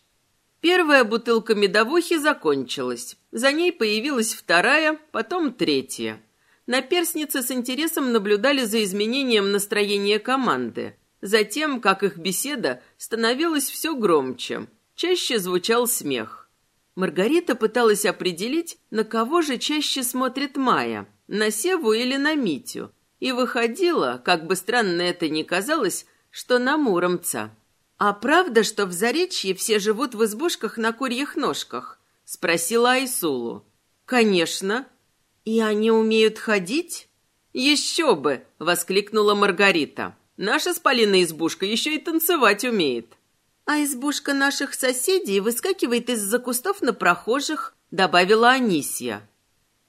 Первая бутылка медовухи закончилась. За ней появилась вторая, потом третья. Наперсницы с интересом наблюдали за изменением настроения команды, за тем, как их беседа становилась все громче. Чаще звучал смех. Маргарита пыталась определить, на кого же чаще смотрит Майя, на Севу или на Митю, и выходила, как бы странно это ни казалось, что на Муромца. «А правда, что в Заречье все живут в избушках на курьих ножках?» — спросила Айсулу. «Конечно», «И они умеют ходить?» «Еще бы!» — воскликнула Маргарита. «Наша с Полиной избушка еще и танцевать умеет». «А избушка наших соседей выскакивает из-за кустов на прохожих», — добавила Анисия.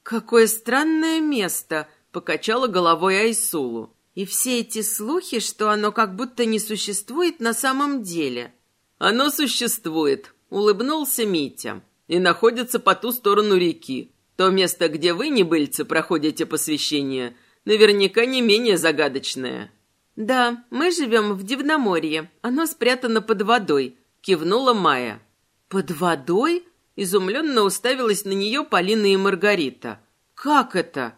«Какое странное место!» — покачала головой Айсулу. «И все эти слухи, что оно как будто не существует на самом деле». «Оно существует», — улыбнулся Митя. «И находится по ту сторону реки. То место, где вы, небыльцы, проходите посвящение, наверняка не менее загадочное». «Да, мы живем в Дивноморье. Оно спрятано под водой», — кивнула Майя. «Под водой?» — изумленно уставилась на нее Полина и Маргарита. «Как это?»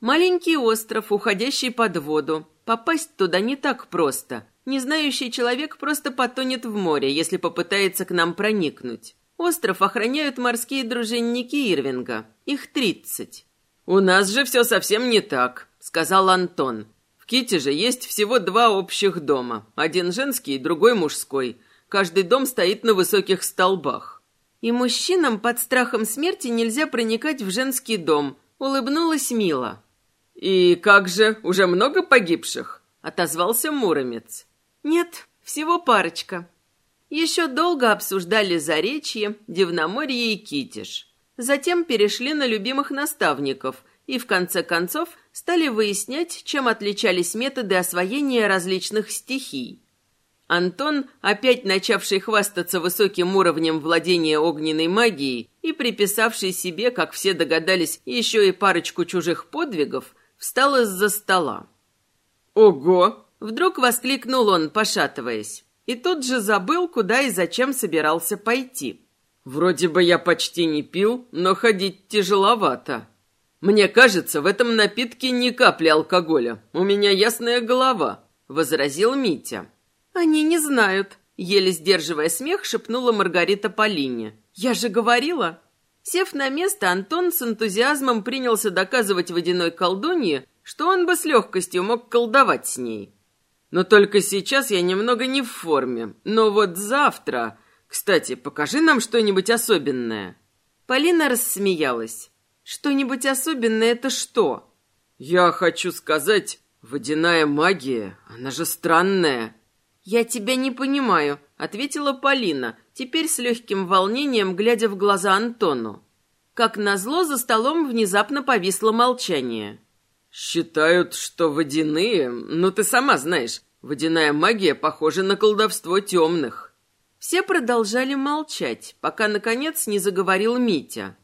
«Маленький остров, уходящий под воду. Попасть туда не так просто. Незнающий человек просто потонет в море, если попытается к нам проникнуть. Остров охраняют морские дружинники Ирвинга. Их тридцать. «У нас же все совсем не так», — сказал Антон. «В Ките же есть всего два общих дома. Один женский, другой мужской. Каждый дом стоит на высоких столбах». «И мужчинам под страхом смерти нельзя проникать в женский дом», — улыбнулась Мила. «И как же, уже много погибших?» — отозвался Муромец. «Нет, всего парочка. Еще долго обсуждали Заречье, Дивноморье и Китиш. Затем перешли на любимых наставников и, в конце концов, стали выяснять, чем отличались методы освоения различных стихий. Антон, опять начавший хвастаться высоким уровнем владения огненной магией и приписавший себе, как все догадались, еще и парочку чужих подвигов, встал из-за стола. «Ого!» — вдруг воскликнул он, пошатываясь. И тут же забыл, куда и зачем собирался пойти. «Вроде бы я почти не пил, но ходить тяжеловато. Мне кажется, в этом напитке ни капли алкоголя. У меня ясная голова», — возразил Митя. «Они не знают», — еле сдерживая смех, шепнула Маргарита Полине. «Я же говорила». Сев на место, Антон с энтузиазмом принялся доказывать водяной колдунье, что он бы с легкостью мог колдовать с ней. Но только сейчас я немного не в форме. Но вот завтра... Кстати, покажи нам что-нибудь особенное». Полина рассмеялась. «Что-нибудь особенное — это что?» «Я хочу сказать, водяная магия, она же странная». «Я тебя не понимаю», — ответила Полина, теперь с легким волнением, глядя в глаза Антону. Как назло, за столом внезапно повисло молчание. «Считают, что водяные, ну ты сама знаешь, водяная магия похожа на колдовство темных». Все продолжали молчать, пока, наконец, не заговорил Митя.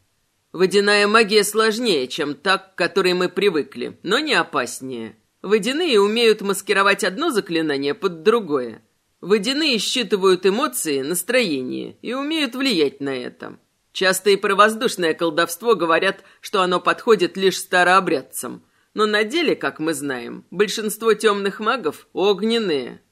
«Водяная магия сложнее, чем та, к которой мы привыкли, но не опаснее. Водяные умеют маскировать одно заклинание под другое. Водяные считывают эмоции, настроение и умеют влиять на это. Часто и про воздушное колдовство говорят, что оно подходит лишь старообрядцам – но на деле, как мы знаем, большинство темных магов огненные.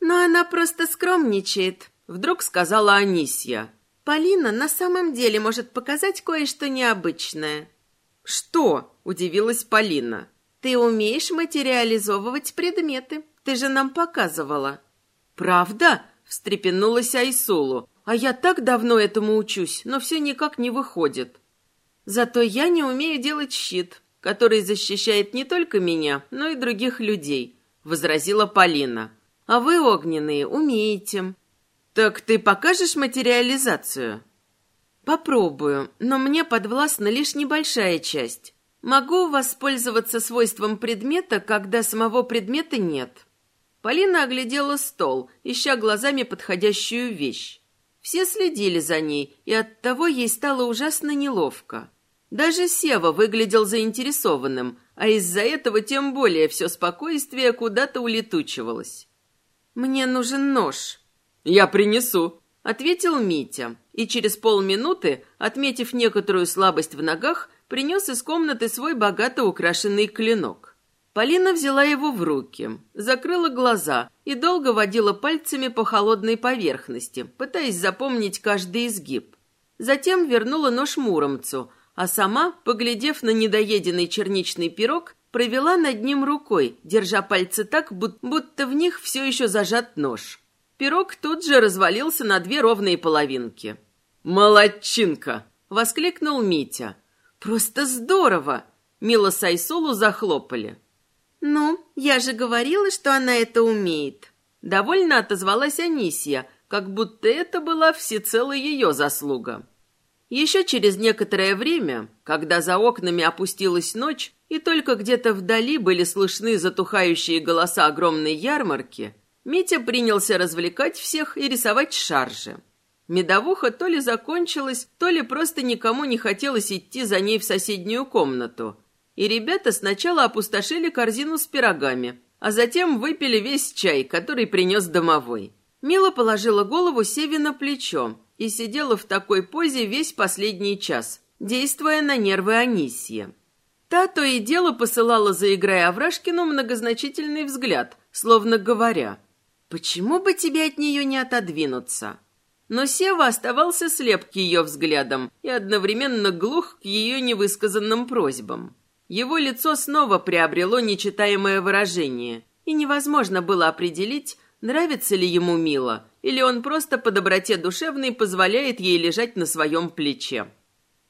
Но она просто скромничает, вдруг сказала Анисья. Полина на самом деле может показать кое-что необычное. Что? удивилась Полина. Ты умеешь материализовывать предметы. Ты же нам показывала. Правда? встрепенулась Айсулу. А я так давно этому учусь, но все никак не выходит. Зато я не умею делать щит, который защищает не только меня, но и других людей», — возразила Полина. «А вы, огненные, умеете». «Так ты покажешь материализацию?» «Попробую, но мне подвластна лишь небольшая часть. Могу воспользоваться свойством предмета, когда самого предмета нет». Полина оглядела стол, ища глазами подходящую вещь. Все следили за ней, и оттого ей стало ужасно неловко. Даже Сева выглядел заинтересованным, а из-за этого тем более все спокойствие куда-то улетучивалось. «Мне нужен нож». «Я принесу», — ответил Митя, и через полминуты, отметив некоторую слабость в ногах, принес из комнаты свой богато украшенный клинок. Полина взяла его в руки, закрыла глаза и долго водила пальцами по холодной поверхности, пытаясь запомнить каждый изгиб. Затем вернула нож Муромцу — а сама, поглядев на недоеденный черничный пирог, провела над ним рукой, держа пальцы так, будто в них все еще зажат нож. Пирог тут же развалился на две ровные половинки. «Молодчинка!» — воскликнул Митя. «Просто здорово!» — Мила с Айсулу захлопали. «Ну, я же говорила, что она это умеет!» Довольно отозвалась Анисия, как будто это была всецело ее заслуга. Еще через некоторое время, когда за окнами опустилась ночь, и только где-то вдали были слышны затухающие голоса огромной ярмарки, Митя принялся развлекать всех и рисовать шаржи. Медовуха то ли закончилась, то ли просто никому не хотелось идти за ней в соседнюю комнату. И ребята сначала опустошили корзину с пирогами, а затем выпили весь чай, который принес домовой. Мила положила голову Севе на плечо, и сидела в такой позе весь последний час, действуя на нервы Анисьи. Та то и дело посылала за игрой Аврашкину многозначительный взгляд, словно говоря, «Почему бы тебе от нее не отодвинуться?» Но Сева оставался слеп к ее взглядам и одновременно глух к ее невысказанным просьбам. Его лицо снова приобрело нечитаемое выражение, и невозможно было определить, нравится ли ему Мила, или он просто по доброте душевной позволяет ей лежать на своем плече.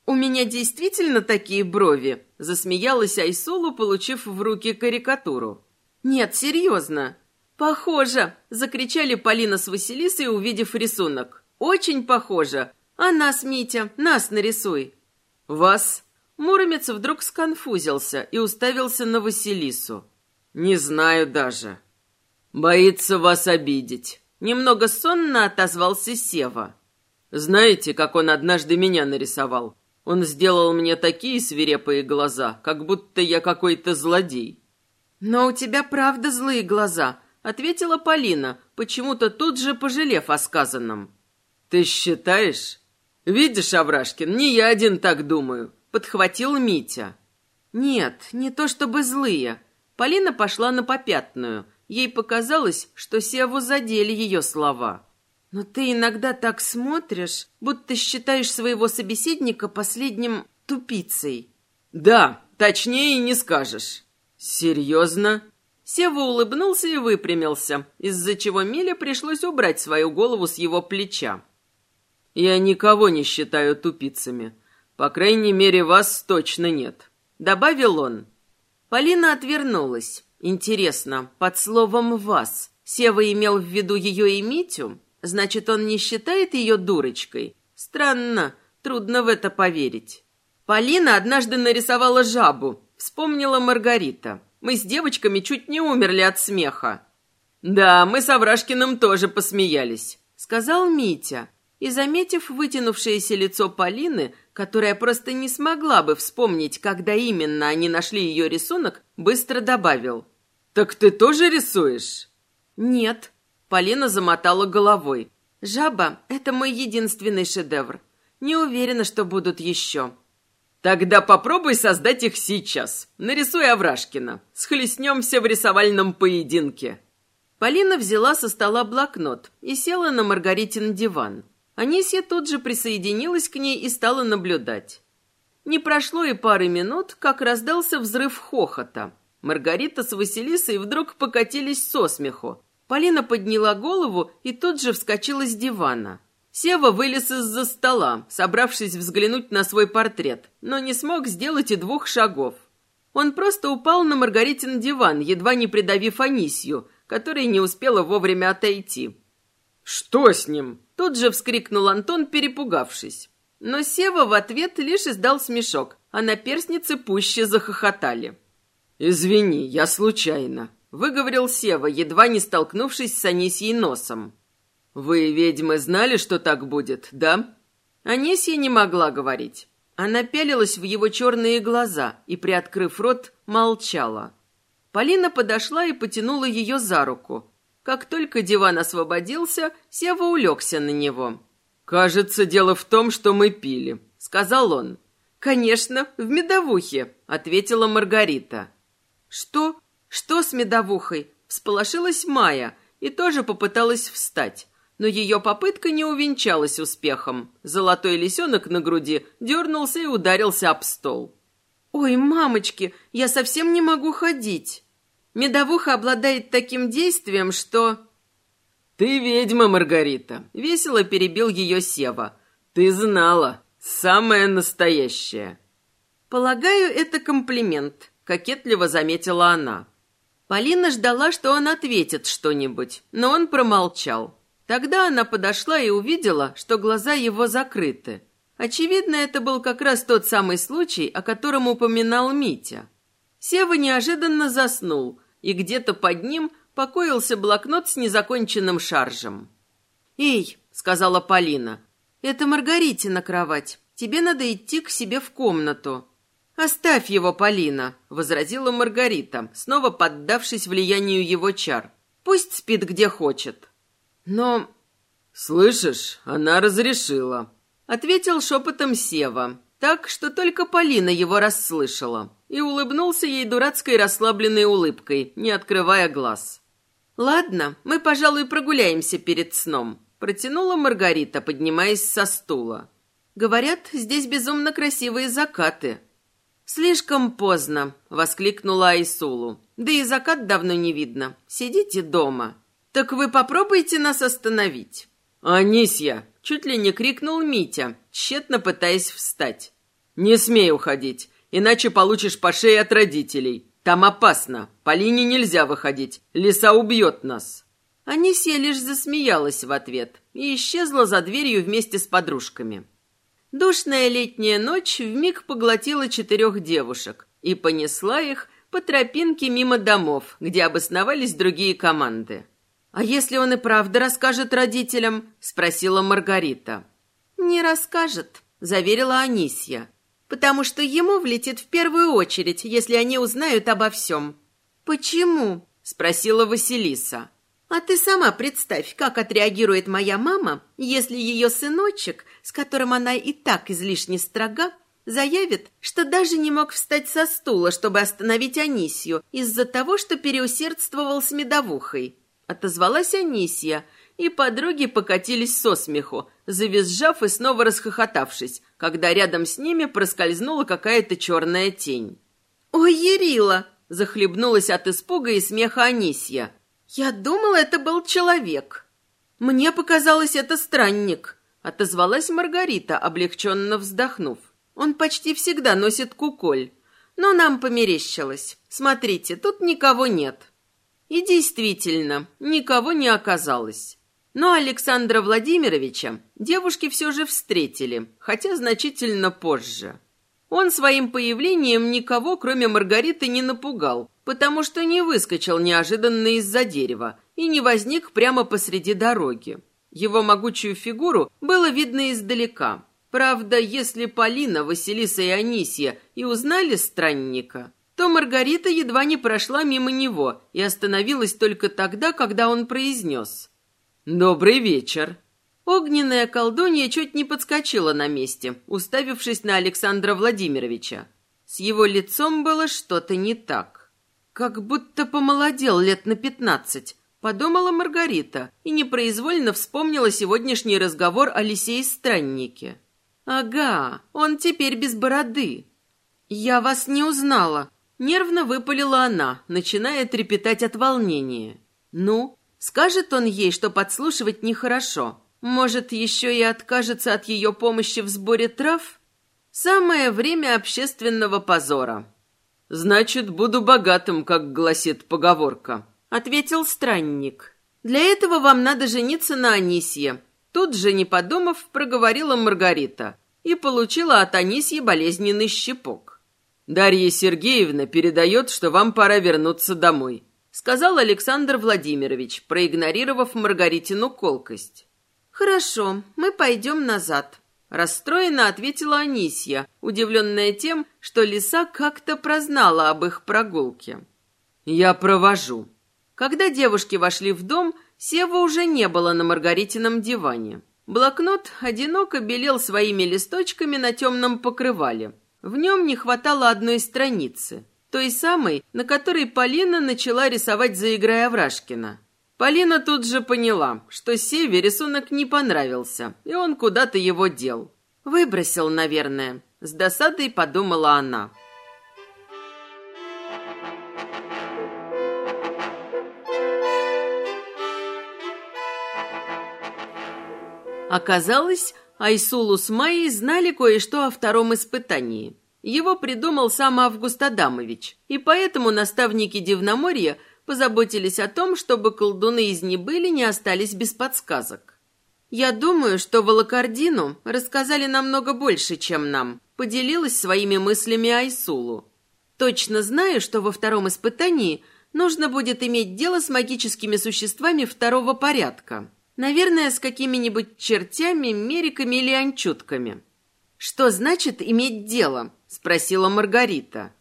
«У меня действительно такие брови?» – засмеялась Айсулу, получив в руки карикатуру. «Нет, серьезно». «Похоже!» – закричали Полина с Василисой, увидев рисунок. «Очень похоже! А нас, Митя, нас нарисуй!» «Вас?» Муромец вдруг сконфузился и уставился на Василису. «Не знаю даже. Боится вас обидеть». Немного сонно отозвался Сева. Знаете, как он однажды меня нарисовал? Он сделал мне такие свирепые глаза, как будто я какой-то злодей. «Но у тебя правда злые глаза», — ответила Полина, почему-то тут же пожалев о сказанном. «Ты считаешь?» «Видишь, Аврашкин, не я один так думаю», — подхватил Митя. «Нет, не то чтобы злые». Полина пошла на попятную. Ей показалось, что Севу задели ее слова. «Но ты иногда так смотришь, будто считаешь своего собеседника последним тупицей». «Да, точнее не скажешь». «Серьезно?» Сева улыбнулся и выпрямился, из-за чего Миле пришлось убрать свою голову с его плеча. «Я никого не считаю тупицами. По крайней мере, вас точно нет», — добавил он. Полина отвернулась. Интересно, под словом «вас» Сева имел в виду ее и Митю? Значит, он не считает ее дурочкой? Странно, трудно в это поверить. Полина однажды нарисовала жабу, вспомнила Маргарита. Мы с девочками чуть не умерли от смеха. «Да, мы с Аврашкиным тоже посмеялись», — сказал Митя. И, заметив вытянувшееся лицо Полины, которая просто не смогла бы вспомнить, когда именно они нашли ее рисунок, быстро добавил. «Так ты тоже рисуешь?» «Нет», — Полина замотала головой. «Жаба — это мой единственный шедевр. Не уверена, что будут еще». Тогда попробуй создать их сейчас. Нарисуй Аврашкина. Схлестнемся в рисовальном поединке. Полина взяла со стола блокнот и села на Маргаритин диван. Анисья тут же присоединилась к ней и стала наблюдать. Не прошло и пары минут, как раздался взрыв хохота. Маргарита с Василисой вдруг покатились со смеху. Полина подняла голову и тут же вскочила с дивана. Сева вылез из-за стола, собравшись взглянуть на свой портрет, но не смог сделать и двух шагов. Он просто упал на Маргаритин диван, едва не придавив Анисью, которая не успела вовремя отойти. «Что с ним?» Тут же вскрикнул Антон, перепугавшись. Но Сева в ответ лишь издал смешок, а наперстницы пуще захохотали. «Извини, я случайно», — выговорил Сева, едва не столкнувшись с Анисьей носом. «Вы, ведьмы, знали, что так будет, да?» Анисья не могла говорить. Она пялилась в его черные глаза и, приоткрыв рот, молчала. Полина подошла и потянула ее за руку. Как только диван освободился, Сева улегся на него. «Кажется, дело в том, что мы пили», — сказал он. «Конечно, в медовухе», — ответила Маргарита. «Что? Что с медовухой?» — всполошилась Майя и тоже попыталась встать но ее попытка не увенчалась успехом. Золотой лисенок на груди дернулся и ударился об стол. «Ой, мамочки, я совсем не могу ходить. Медовуха обладает таким действием, что...» «Ты ведьма, Маргарита!» — весело перебил ее Сева. «Ты знала. Самое настоящее!» «Полагаю, это комплимент», — кокетливо заметила она. Полина ждала, что он ответит что-нибудь, но он промолчал. Тогда она подошла и увидела, что глаза его закрыты. Очевидно, это был как раз тот самый случай, о котором упоминал Митя. Сева неожиданно заснул, и где-то под ним покоился блокнот с незаконченным шаржем. «Эй», — сказала Полина, — «это Маргаритина кровать. Тебе надо идти к себе в комнату». «Оставь его, Полина», — возразила Маргарита, снова поддавшись влиянию его чар. «Пусть спит где хочет». Но... «Слышишь, она разрешила», — ответил шепотом Сева, так, что только Полина его расслышала, и улыбнулся ей дурацкой расслабленной улыбкой, не открывая глаз. «Ладно, мы, пожалуй, прогуляемся перед сном», — протянула Маргарита, поднимаясь со стула. «Говорят, здесь безумно красивые закаты». «Слишком поздно», — воскликнула Айсулу. «Да и закат давно не видно. Сидите дома». «Так вы попробуйте нас остановить». «Анисья!» — чуть ли не крикнул Митя, тщетно пытаясь встать. «Не смей уходить, иначе получишь по шее от родителей. Там опасно, по линии нельзя выходить, лиса убьет нас». Анисья лишь засмеялась в ответ и исчезла за дверью вместе с подружками. Душная летняя ночь вмиг поглотила четырех девушек и понесла их по тропинке мимо домов, где обосновались другие команды. «А если он и правда расскажет родителям?» – спросила Маргарита. «Не расскажет», – заверила Анисья. «Потому что ему влетит в первую очередь, если они узнают обо всем». «Почему?» – спросила Василиса. «А ты сама представь, как отреагирует моя мама, если ее сыночек, с которым она и так излишне строга, заявит, что даже не мог встать со стула, чтобы остановить Анисью из-за того, что переусердствовал с медовухой. Отозвалась Анисия, и подруги покатились со смеху, завизжав и снова расхохотавшись, когда рядом с ними проскользнула какая-то черная тень. «Ой, Ерила!» – захлебнулась от испуга и смеха Анисия. «Я думала, это был человек». «Мне показалось, это странник», – отозвалась Маргарита, облегченно вздохнув. «Он почти всегда носит куколь. Но нам померещилось. Смотрите, тут никого нет». И действительно, никого не оказалось. Но Александра Владимировича девушки все же встретили, хотя значительно позже. Он своим появлением никого, кроме Маргариты, не напугал, потому что не выскочил неожиданно из-за дерева и не возник прямо посреди дороги. Его могучую фигуру было видно издалека. Правда, если Полина, Василиса и Анисия и узнали странника, то Маргарита едва не прошла мимо него и остановилась только тогда, когда он произнес «Добрый вечер». Огненная колдунья чуть не подскочила на месте, уставившись на Александра Владимировича. С его лицом было что-то не так. Как будто помолодел лет на пятнадцать, подумала Маргарита и непроизвольно вспомнила сегодняшний разговор о Лисее Страннике. «Ага, он теперь без бороды». «Я вас не узнала», Нервно выпалила она, начиная трепетать от волнения. «Ну, скажет он ей, что подслушивать нехорошо. Может, еще и откажется от ее помощи в сборе трав? Самое время общественного позора». «Значит, буду богатым, как гласит поговорка», — ответил странник. «Для этого вам надо жениться на Анисье». Тут же, не подумав, проговорила Маргарита и получила от Анисьи болезненный щепок. «Дарья Сергеевна передает, что вам пора вернуться домой», сказал Александр Владимирович, проигнорировав Маргаритину колкость. «Хорошо, мы пойдем назад», расстроенно ответила Анисья, удивленная тем, что лиса как-то прознала об их прогулке. «Я провожу». Когда девушки вошли в дом, Сева уже не было на Маргаритином диване. Блокнот одиноко белел своими листочками на темном покрывале. В нем не хватало одной страницы, той самой, на которой Полина начала рисовать за игрой Аврашкина. Полина тут же поняла, что Севе рисунок не понравился, и он куда-то его дел. Выбросил, наверное. С досадой подумала она. Оказалось, Айсулу с Майей знали кое-что о втором испытании. Его придумал сам Август Адамович, и поэтому наставники Дивноморья позаботились о том, чтобы колдуны из Небыли не остались без подсказок. «Я думаю, что Волокордину рассказали намного больше, чем нам», поделилась своими мыслями Айсулу. «Точно знаю, что во втором испытании нужно будет иметь дело с магическими существами второго порядка». Наверное, с какими-нибудь чертями, мериками или анчутками. «Что значит иметь дело?» – спросила Маргарита.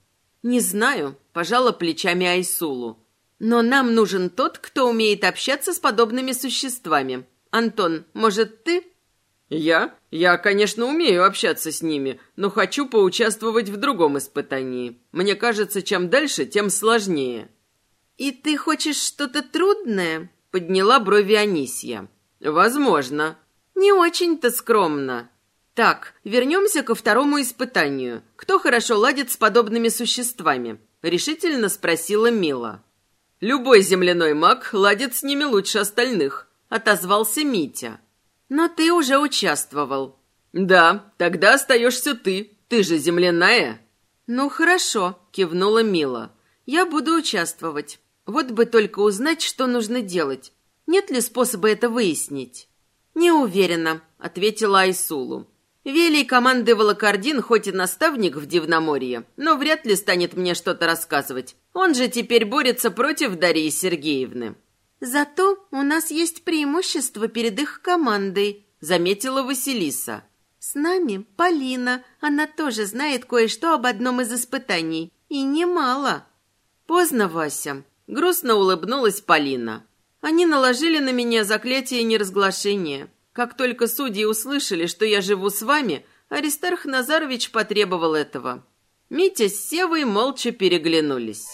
«Не знаю», – пожала плечами Айсулу. «Но нам нужен тот, кто умеет общаться с подобными существами. Антон, может, ты?» «Я? Я, конечно, умею общаться с ними, но хочу поучаствовать в другом испытании. Мне кажется, чем дальше, тем сложнее». «И ты хочешь что-то трудное?» Подняла брови Анисья. «Возможно. Не очень-то скромно. Так, вернемся ко второму испытанию. Кто хорошо ладит с подобными существами?» Решительно спросила Мила. «Любой земляной маг ладит с ними лучше остальных», отозвался Митя. «Но ты уже участвовал». «Да, тогда остаешься ты. Ты же земляная». «Ну, хорошо», кивнула Мила. «Я буду участвовать. Вот бы только узнать, что нужно делать. Нет ли способа это выяснить? Не уверена, ответила Айсулу. Велий командовала Кардин хоть и наставник в Дивноморье, но вряд ли станет мне что-то рассказывать. Он же теперь борется против Дарьи Сергеевны. Зато у нас есть преимущество перед их командой, заметила Василиса. С нами Полина, она тоже знает кое-что об одном из испытаний, и немало. Поздно, Вася, грустно улыбнулась Полина. Они наложили на меня заклятие неразглашения. Как только судьи услышали, что я живу с вами, Аристарх Назарович потребовал этого. Митя с Севой молча переглянулись.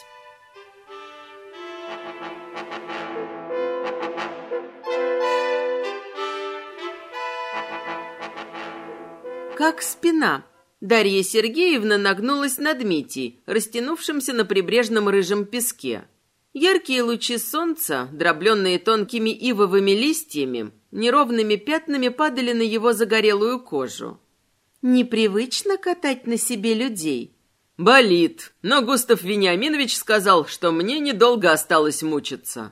Как спина. Дарья Сергеевна нагнулась над Митей, растянувшимся на прибрежном рыжем песке. Яркие лучи солнца, дробленные тонкими ивовыми листьями, неровными пятнами падали на его загорелую кожу. Непривычно катать на себе людей. Болит, но Густав Вениаминович сказал, что мне недолго осталось мучиться.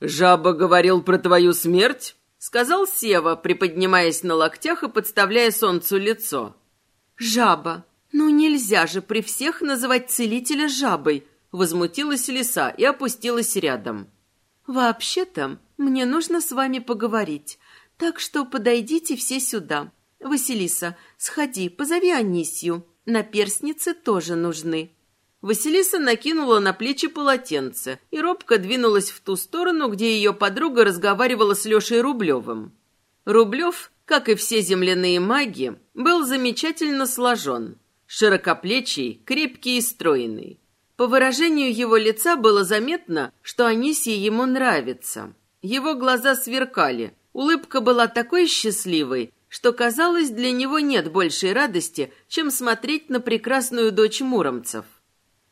Жаба говорил про твою смерть? сказал Сева, приподнимаясь на локтях и подставляя солнцу лицо. «Жаба! Ну нельзя же при всех называть целителя жабой!» Возмутилась лиса и опустилась рядом. «Вообще-то мне нужно с вами поговорить, так что подойдите все сюда. Василиса, сходи, позови Анисью. Наперстницы тоже нужны». Василиса накинула на плечи полотенце и робко двинулась в ту сторону, где ее подруга разговаривала с Лешей Рублевым. Рублев, как и все земляные маги, был замечательно сложен. Широкоплечий, крепкий и стройный. По выражению его лица было заметно, что Анисия ему нравится. Его глаза сверкали, улыбка была такой счастливой, что, казалось, для него нет большей радости, чем смотреть на прекрасную дочь муромцев.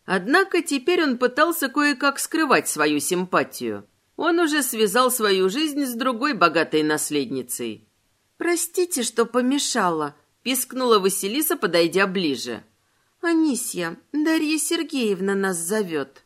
Однако теперь он пытался кое-как скрывать свою симпатию. Он уже связал свою жизнь с другой богатой наследницей. «Простите, что помешала», — пискнула Василиса, подойдя ближе. «Анисья, Дарья Сергеевна нас зовет».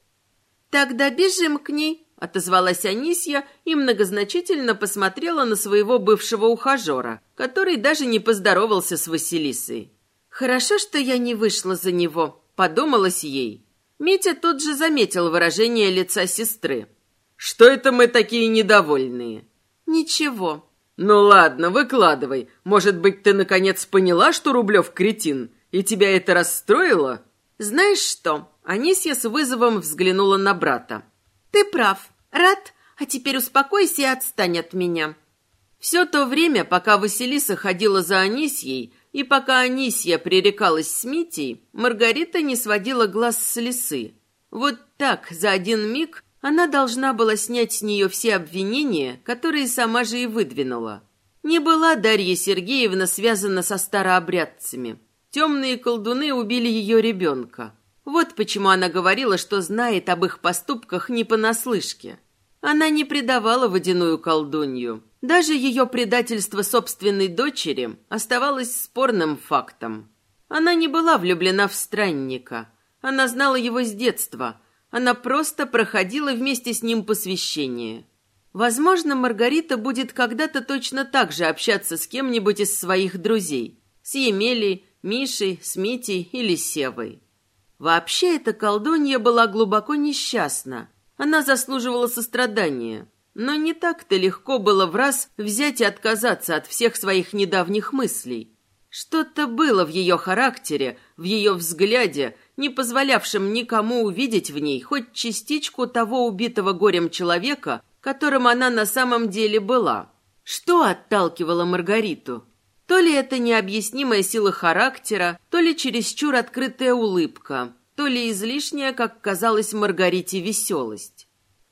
«Тогда бежим к ней», — отозвалась Анисья и многозначительно посмотрела на своего бывшего ухажера, который даже не поздоровался с Василисой. «Хорошо, что я не вышла за него», — подумалось ей. Митя тут же заметил выражение лица сестры. «Что это мы такие недовольные?» «Ничего». «Ну ладно, выкладывай. Может быть, ты наконец поняла, что Рублев кретин, и тебя это расстроило?» «Знаешь что?» Анисья с вызовом взглянула на брата. «Ты прав. Рад, а теперь успокойся и отстань от меня». Все то время, пока Василиса ходила за Анисьей, и пока Анисья пререкалась с Митей, Маргарита не сводила глаз с лисы. Вот так, за один миг, она должна была снять с нее все обвинения, которые сама же и выдвинула. Не была Дарья Сергеевна связана со старообрядцами. Темные колдуны убили ее ребенка. Вот почему она говорила, что знает об их поступках не понаслышке. Она не предавала водяную колдунью. Даже ее предательство собственной дочери оставалось спорным фактом. Она не была влюблена в странника. Она знала его с детства. Она просто проходила вместе с ним посвящение. Возможно, Маргарита будет когда-то точно так же общаться с кем-нибудь из своих друзей. С Емелей, Мишей, с Митей или Севой. Вообще, эта колдунья была глубоко несчастна. Она заслуживала сострадания. Но не так-то легко было в раз взять и отказаться от всех своих недавних мыслей. Что-то было в ее характере, в ее взгляде, не позволявшем никому увидеть в ней хоть частичку того убитого горем человека, которым она на самом деле была. Что отталкивало Маргариту? То ли это необъяснимая сила характера, то ли чересчур открытая улыбка, то ли излишняя, как казалось Маргарите, веселость.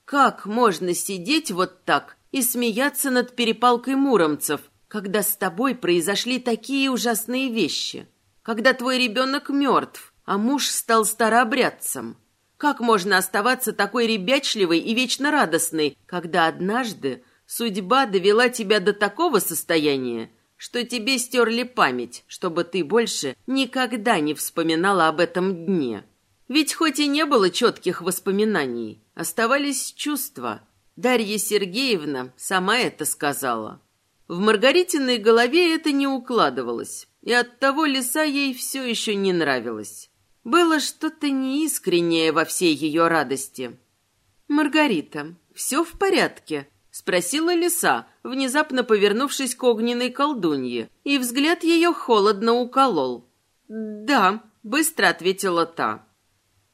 Как можно сидеть вот так и смеяться над перепалкой муромцев, когда с тобой произошли такие ужасные вещи? Когда твой ребенок мертв, а муж стал старообрядцем? Как можно оставаться такой ребячливой и вечно радостной, когда однажды судьба довела тебя до такого состояния, что тебе стерли память, чтобы ты больше никогда не вспоминала об этом дне? Ведь хоть и не было четких воспоминаний, оставались чувства. Дарья Сергеевна сама это сказала. В Маргаритиной голове это не укладывалось, и оттого лиса ей все еще не нравилась. Было что-то неискреннее во всей ее радости. «Маргарита, все в порядке?» — спросила лиса, внезапно повернувшись к огненной колдунье, и взгляд ее холодно уколол. «Да», — быстро ответила та.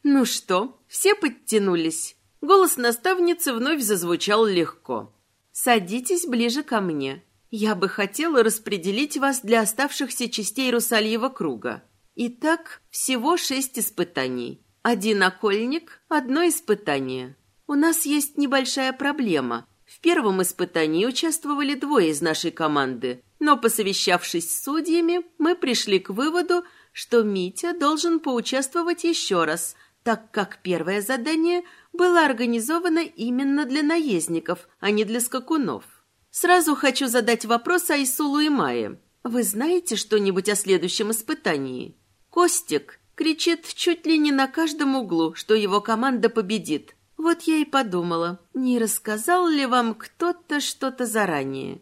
«Ну что, все подтянулись?» Голос наставницы вновь зазвучал легко. «Садитесь ближе ко мне. Я бы хотела распределить вас для оставшихся частей Русальего круга. Итак, всего шесть испытаний. Один окольник, одно испытание. У нас есть небольшая проблема. Первом испытании участвовали двое из нашей команды, но, посовещавшись с судьями, мы пришли к выводу, что Митя должен поучаствовать еще раз, так как первое задание было организовано именно для наездников, а не для скакунов. Сразу хочу задать вопрос Айсулу и Майе. Вы знаете что-нибудь о следующем испытании? Костик кричит чуть ли не на каждом углу, что его команда победит. Вот я и подумала, не рассказал ли вам кто-то что-то заранее?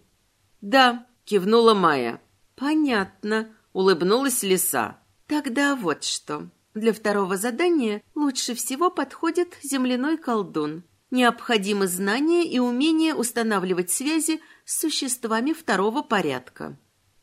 Да, кивнула Майя. Понятно, улыбнулась лиса. Тогда вот что. Для второго задания лучше всего подходит земляной колдун. Необходимы знания и умение устанавливать связи с существами второго порядка.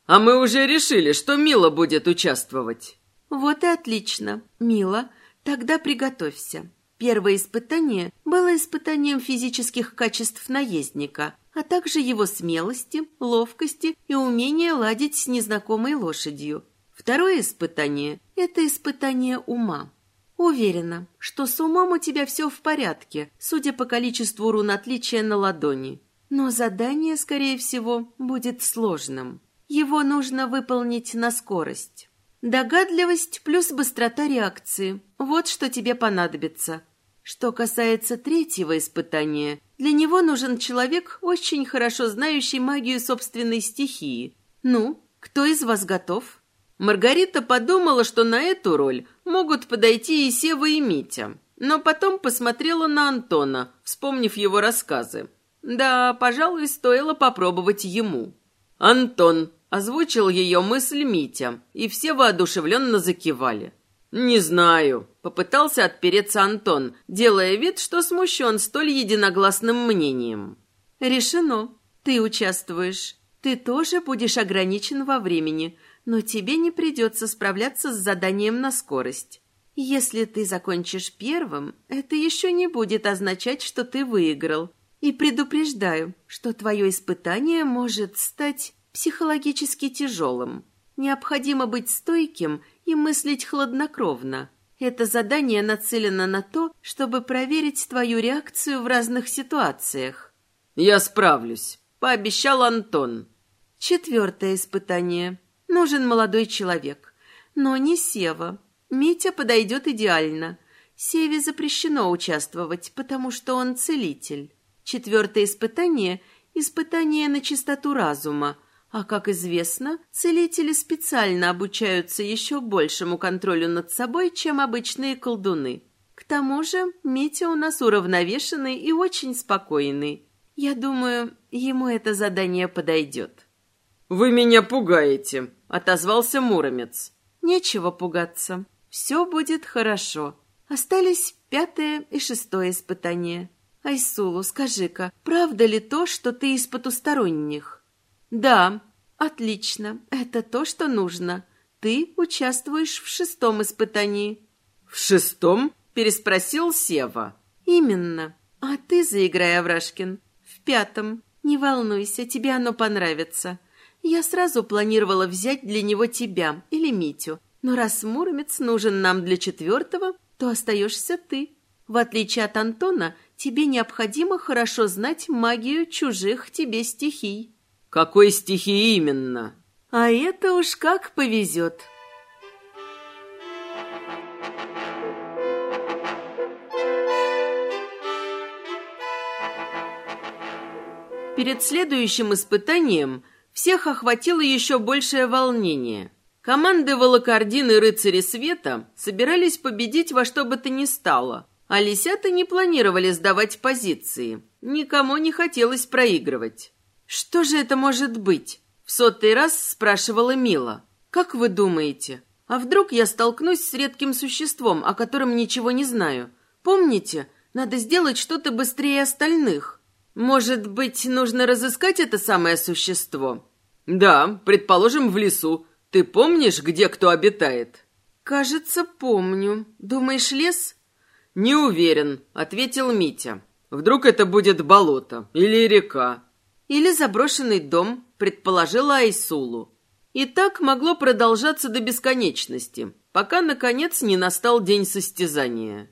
А мы уже решили, что Мила будет участвовать. Вот и отлично. Мила, тогда приготовься. Первое испытание было испытанием физических качеств наездника, а также его смелости, ловкости и умения ладить с незнакомой лошадью. Второе испытание – это испытание ума. Уверена, что с умом у тебя все в порядке, судя по количеству рун отличия на ладони. Но задание, скорее всего, будет сложным. Его нужно выполнить на скорость. Догадливость плюс быстрота реакции – вот что тебе понадобится – что касается третьего испытания, для него нужен человек, очень хорошо знающий магию собственной стихии. Ну, кто из вас готов? Маргарита подумала, что на эту роль могут подойти и Сева, и Митя. Но потом посмотрела на Антона, вспомнив его рассказы. Да, пожалуй, стоило попробовать ему. «Антон», — озвучил ее мысль Митя, и все воодушевленно закивали. «Не знаю», — попытался отпереться Антон, делая вид, что смущен столь единогласным мнением. «Решено. Ты участвуешь. Ты тоже будешь ограничен во времени, но тебе не придется справляться с заданием на скорость. Если ты закончишь первым, это еще не будет означать, что ты выиграл. И предупреждаю, что твое испытание может стать психологически тяжелым. Необходимо быть стойким и мыслить хладнокровно. Это задание нацелено на то, чтобы проверить твою реакцию в разных ситуациях. «Я справлюсь», — пообещал Антон. Четвертое испытание. Нужен молодой человек. Но не Сева. Митя подойдет идеально. Севе запрещено участвовать, потому что он целитель. Четвертое испытание – испытание на чистоту разума — а, как известно, целители специально обучаются еще большему контролю над собой, чем обычные колдуны. К тому же Митя у нас уравновешенный и очень спокойный. Я думаю, ему это задание подойдет. «Вы меня пугаете», — отозвался Муромец. «Нечего пугаться. Все будет хорошо. Остались пятое и шестое испытания. Айсулу, скажи-ка, правда ли то, что ты из потусторонних?» «Да, отлично. Это то, что нужно. Ты участвуешь в шестом испытании». «В шестом?» – переспросил Сева. «Именно. А ты заиграй, Аврашкин. В пятом. Не волнуйся, тебе оно понравится. Я сразу планировала взять для него тебя или Митю. Но раз Муромец нужен нам для четвертого, то остаешься ты. В отличие от Антона, тебе необходимо хорошо знать магию чужих тебе стихий. Какой стихии именно? А это уж как повезет. Перед следующим испытанием всех охватило еще большее волнение. Команды Волокордин и Рыцари Света собирались победить во что бы то ни стало, а лисята не планировали сдавать позиции. Никому не хотелось проигрывать. «Что же это может быть?» — в сотый раз спрашивала Мила. «Как вы думаете? А вдруг я столкнусь с редким существом, о котором ничего не знаю? Помните, Надо сделать что-то быстрее остальных. Может быть, нужно разыскать это самое существо? Да, предположим, в лесу. Ты помнишь, где кто обитает? Кажется, помню. Думаешь, лес? Не уверен, ответил Митя. Вдруг это будет болото или река. Или заброшенный дом, предположила Айсулу. И так могло продолжаться до бесконечности, пока, наконец, не настал день состязания.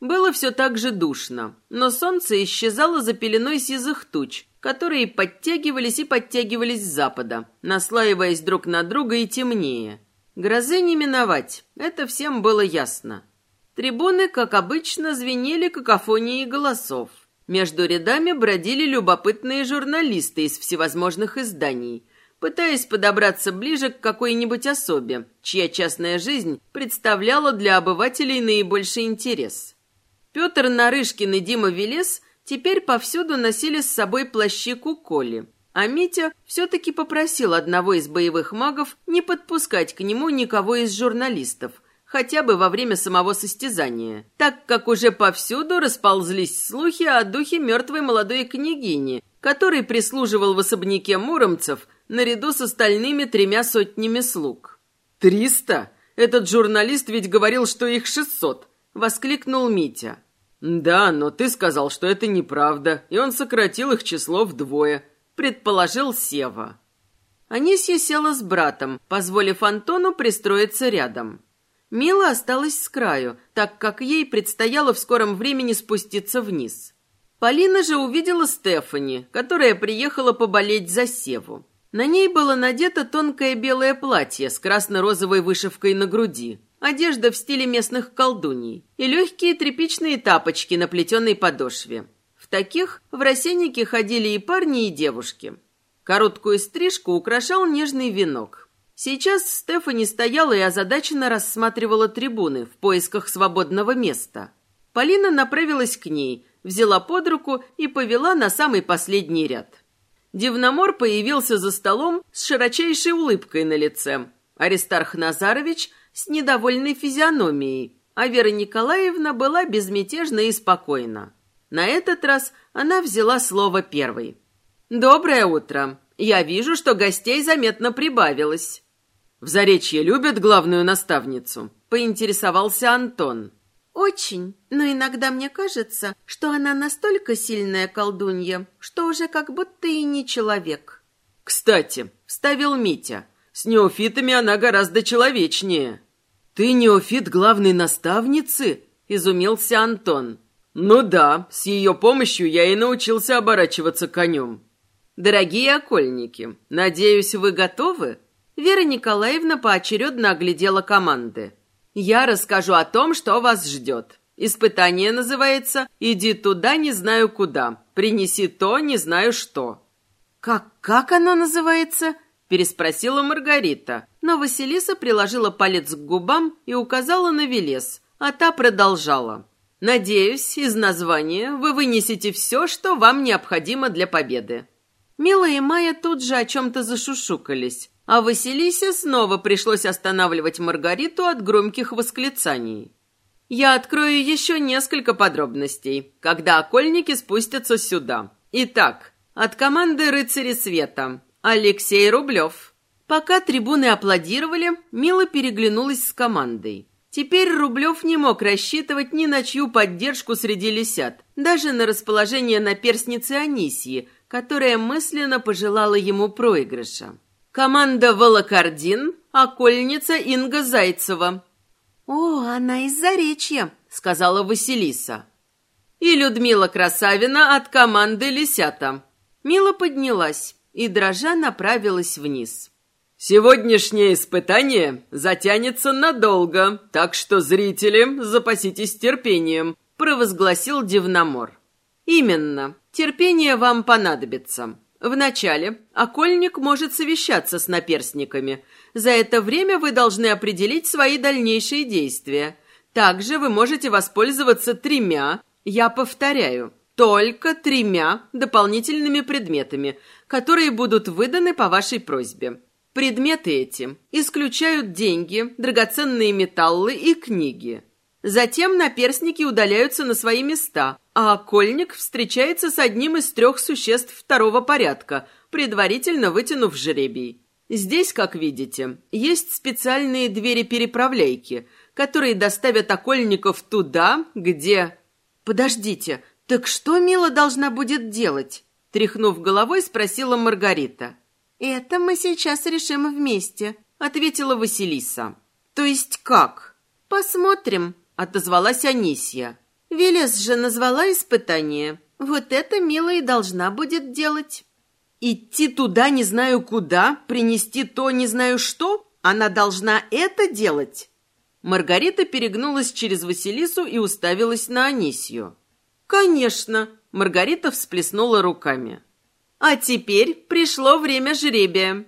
Было все так же душно, но солнце исчезало за пеленой сизых туч, которые подтягивались и подтягивались с запада, наслаиваясь друг на друга и темнее. Грозы не миновать, это всем было ясно. Трибуны, как обычно, звенели какофонией голосов. Между рядами бродили любопытные журналисты из всевозможных изданий, пытаясь подобраться ближе к какой-нибудь особе, чья частная жизнь представляла для обывателей наибольший интерес. Петр Нарышкин и Дима Велес теперь повсюду носили с собой плащи куколи, а Митя все-таки попросил одного из боевых магов не подпускать к нему никого из журналистов, хотя бы во время самого состязания, так как уже повсюду расползлись слухи о духе мертвой молодой княгини, который прислуживал в особняке муромцев наряду с остальными тремя сотнями слуг. «Триста? Этот журналист ведь говорил, что их шестьсот!» — воскликнул Митя. «Да, но ты сказал, что это неправда, и он сократил их число вдвое», — предположил Сева. Анисья села с братом, позволив Антону пристроиться рядом. Мила осталась с краю, так как ей предстояло в скором времени спуститься вниз. Полина же увидела Стефани, которая приехала поболеть за Севу. На ней было надето тонкое белое платье с красно-розовой вышивкой на груди одежда в стиле местных колдуний и легкие тряпичные тапочки на плетеной подошве. В таких в рассеннике ходили и парни, и девушки. Короткую стрижку украшал нежный венок. Сейчас Стефани стояла и озадаченно рассматривала трибуны в поисках свободного места. Полина направилась к ней, взяла под руку и повела на самый последний ряд. Дивномор появился за столом с широчайшей улыбкой на лице. Аристарх Назарович – с недовольной физиономией, а Вера Николаевна была безмятежна и спокойна. На этот раз она взяла слово первой. «Доброе утро. Я вижу, что гостей заметно прибавилось». «В Заречье любят главную наставницу?» – поинтересовался Антон. «Очень, но иногда мне кажется, что она настолько сильная колдунья, что уже как будто и не человек». «Кстати», – вставил Митя, с неофитами она гораздо человечнее». «Ты неофит главной наставницы?» – изумился Антон. «Ну да, с ее помощью я и научился оборачиваться конем». «Дорогие окольники, надеюсь, вы готовы?» Вера Николаевна поочередно оглядела команды. «Я расскажу о том, что вас ждет. Испытание называется «Иди туда, не знаю куда. Принеси то, не знаю что». «Как, как оно называется?» переспросила Маргарита, но Василиса приложила палец к губам и указала на Велес, а та продолжала. «Надеюсь, из названия вы вынесете все, что вам необходимо для победы». Мила и Майя тут же о чем-то зашушукались, а Василисе снова пришлось останавливать Маргариту от громких восклицаний. «Я открою еще несколько подробностей, когда окольники спустятся сюда. Итак, от команды «Рыцари света» Алексей Рублев. Пока трибуны аплодировали, Мила переглянулась с командой. Теперь Рублев не мог рассчитывать ни на чью поддержку среди лисят, даже на расположение наперсницы Анисии, которая мысленно пожелала ему проигрыша. Команда «Волокордин», окольница Инга Зайцева. «О, она из Заречья», — сказала Василиса. И Людмила Красавина от команды «Лисята». Мила поднялась и, дрожа, направилась вниз. «Сегодняшнее испытание затянется надолго, так что, зрители, запаситесь терпением», – провозгласил Дивномор. «Именно. Терпение вам понадобится. Вначале окольник может совещаться с наперстниками. За это время вы должны определить свои дальнейшие действия. Также вы можете воспользоваться тремя, я повторяю, только тремя дополнительными предметами, которые будут выданы по вашей просьбе. Предметы эти исключают деньги, драгоценные металлы и книги. Затем наперстники удаляются на свои места, а окольник встречается с одним из трех существ второго порядка, предварительно вытянув жребий. Здесь, как видите, есть специальные двери-переправляйки, которые доставят окольников туда, где... «Подождите, так что Мила должна будет делать?» Тряхнув головой, спросила Маргарита. «Это мы сейчас решим вместе», — ответила Василиса. «То есть как?» «Посмотрим», — отозвалась Анисья. «Велес же назвала испытание. Вот это Мила и должна будет делать». «Идти туда не знаю куда, принести то не знаю что? Она должна это делать?» Маргарита перегнулась через Василису и уставилась на Анисью. «Конечно!» – Маргарита всплеснула руками. «А теперь пришло время жребия».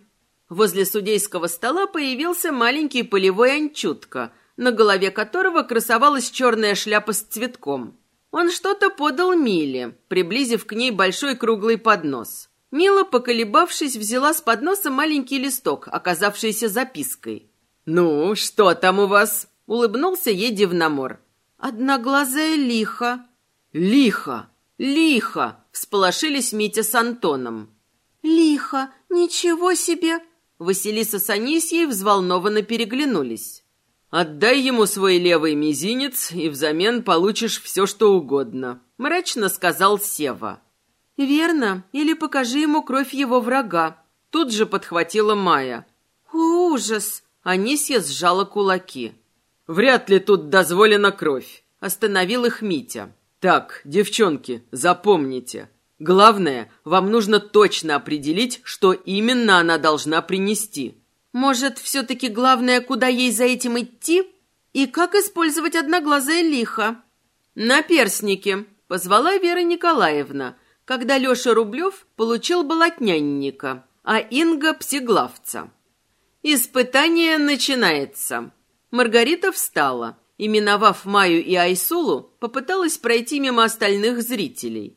Возле судейского стола появился маленький полевой анчутка, на голове которого красовалась черная шляпа с цветком. Он что-то подал Миле, приблизив к ней большой круглый поднос. Мила, поколебавшись, взяла с подноса маленький листок, оказавшийся запиской. «Ну, что там у вас?» — улыбнулся ей Дивномор. «Одноглазая лиха». «Лиха! Лиха!» — всполошились Митя с Антоном. «Лиха! Ничего себе!» Василиса с Анисьей взволнованно переглянулись. «Отдай ему свой левый мизинец, и взамен получишь все, что угодно», — мрачно сказал Сева. «Верно. Или покажи ему кровь его врага». Тут же подхватила Майя. «Ужас!» Анисья сжала кулаки. «Вряд ли тут дозволена кровь», — остановил их Митя. «Так, девчонки, запомните. Главное, вам нужно точно определить, что именно она должна принести». «Может, все-таки главное, куда ей за этим идти? И как использовать одноглазое лихо?» «На перстнике», — позвала Вера Николаевна, когда Леша Рублев получил болотнянника, а Инга — псиглавца. Испытание начинается. Маргарита встала и, миновав Маю и Айсулу, попыталась пройти мимо остальных зрителей.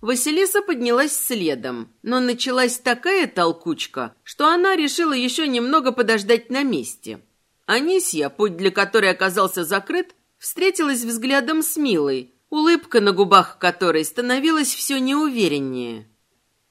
Василиса поднялась следом, но началась такая толкучка, что она решила еще немного подождать на месте. Анисья, путь для которой оказался закрыт, встретилась взглядом с Милой, улыбка на губах которой становилась все неувереннее.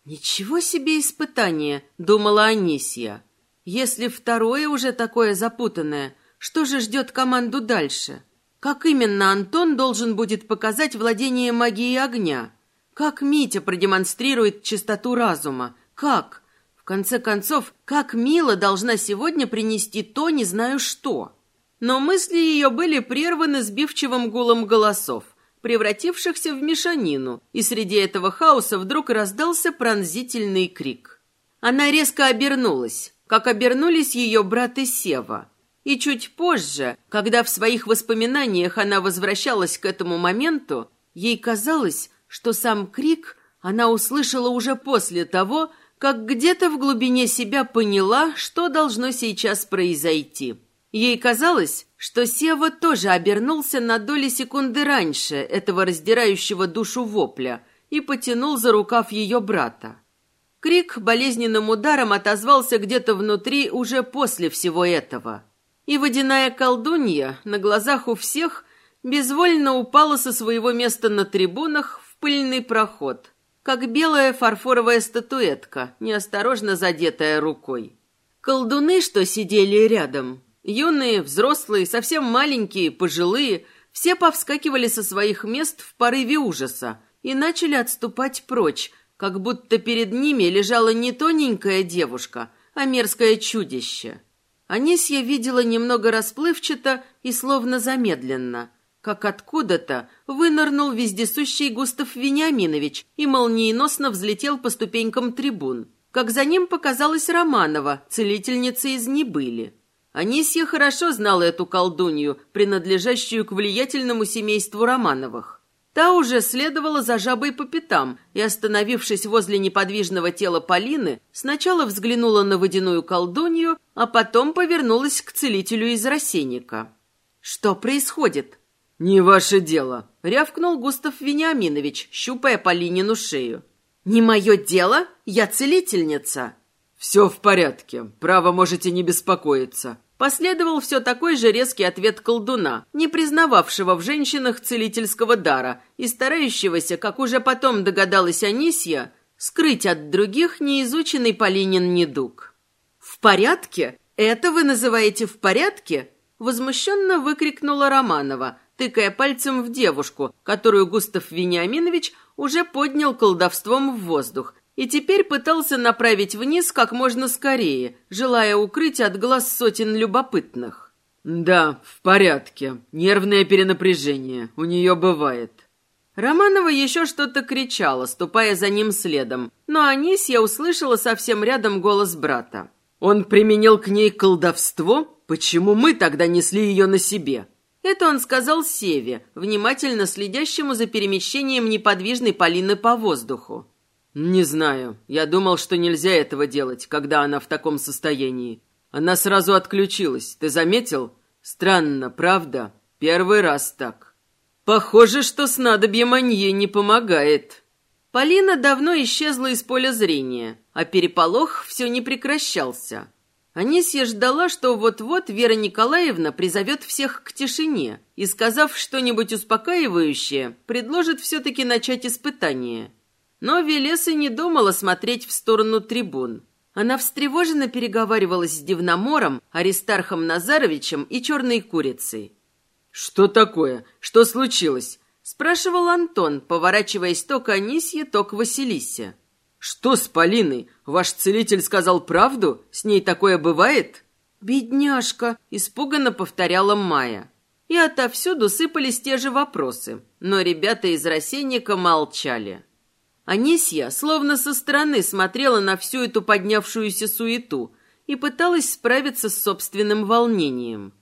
«Ничего себе испытание!» — думала Анисья. Если второе уже такое запутанное, что же ждет команду дальше? Как именно Антон должен будет показать владение магией огня? Как Митя продемонстрирует чистоту разума? Как? В конце концов, как Мила должна сегодня принести то не знаю что? Но мысли ее были прерваны сбивчивым гулом голосов, превратившихся в мешанину, и среди этого хаоса вдруг раздался пронзительный крик. Она резко обернулась как обернулись ее брат и Сева. И чуть позже, когда в своих воспоминаниях она возвращалась к этому моменту, ей казалось, что сам крик она услышала уже после того, как где-то в глубине себя поняла, что должно сейчас произойти. Ей казалось, что Сева тоже обернулся на доли секунды раньше этого раздирающего душу вопля и потянул за рукав ее брата. Крик болезненным ударом отозвался где-то внутри уже после всего этого. И водяная колдунья на глазах у всех безвольно упала со своего места на трибунах пыльный проход, как белая фарфоровая статуэтка, неосторожно задетая рукой. Колдуны, что сидели рядом, юные, взрослые, совсем маленькие, пожилые, все повскакивали со своих мест в порыве ужаса и начали отступать прочь, как будто перед ними лежала не тоненькая девушка, а мерзкое чудище. Анисья видела немного расплывчато и словно замедленно, как откуда-то вынырнул вездесущий Густав Вениаминович и молниеносно взлетел по ступенькам трибун, как за ним показалась Романова, целительница из Небыли. Анисья хорошо знала эту колдунью, принадлежащую к влиятельному семейству Романовых. Та уже следовала за жабой по пятам и, остановившись возле неподвижного тела Полины, сначала взглянула на водяную колдунью, а потом повернулась к целителю из рассейника. «Что происходит?» «Не ваше дело», — рявкнул Густав Вениаминович, щупая Полинину шею. «Не мое дело? Я целительница». «Все в порядке. Право можете не беспокоиться», Последовал все такой же резкий ответ колдуна, не признававшего в женщинах целительского дара и старающегося, как уже потом догадалась Анисья, скрыть от других неизученный Полинин недуг. «В порядке? Это вы называете в порядке?» Возмущенно выкрикнула Романова, тыкая пальцем в девушку, которую Густав Вениаминович уже поднял колдовством в воздух и теперь пытался направить вниз как можно скорее, желая укрыть от глаз сотен любопытных. «Да, в порядке. Нервное перенапряжение. У нее бывает». Романова еще что-то кричала, ступая за ним следом, но Анисья услышала совсем рядом голос брата. «Он применил к ней колдовство? Почему мы тогда несли ее на себе?» Это он сказал Севе, внимательно следящему за перемещением неподвижной Полины по воздуху. «Не знаю. Я думал, что нельзя этого делать, когда она в таком состоянии. Она сразу отключилась. Ты заметил? Странно, правда? Первый раз так. Похоже, что снадобье Манье не помогает». Полина давно исчезла из поля зрения, а переполох все не прекращался. Анисья ждала, что вот-вот Вера Николаевна призовет всех к тишине и, сказав что-нибудь успокаивающее, предложит все-таки начать испытание – но Велеса не думала смотреть в сторону трибун. Она встревоженно переговаривалась с Дивномором, Аристархом Назаровичем и Черной Курицей. «Что такое? Что случилось?» – спрашивал Антон, поворачиваясь то к Анисье, то к Василисе. «Что с Полиной? Ваш целитель сказал правду? С ней такое бывает?» «Бедняжка!» – испуганно повторяла Майя. И отовсюду сыпались те же вопросы, но ребята из рассейника молчали. Анисья словно со стороны смотрела на всю эту поднявшуюся суету и пыталась справиться с собственным волнением.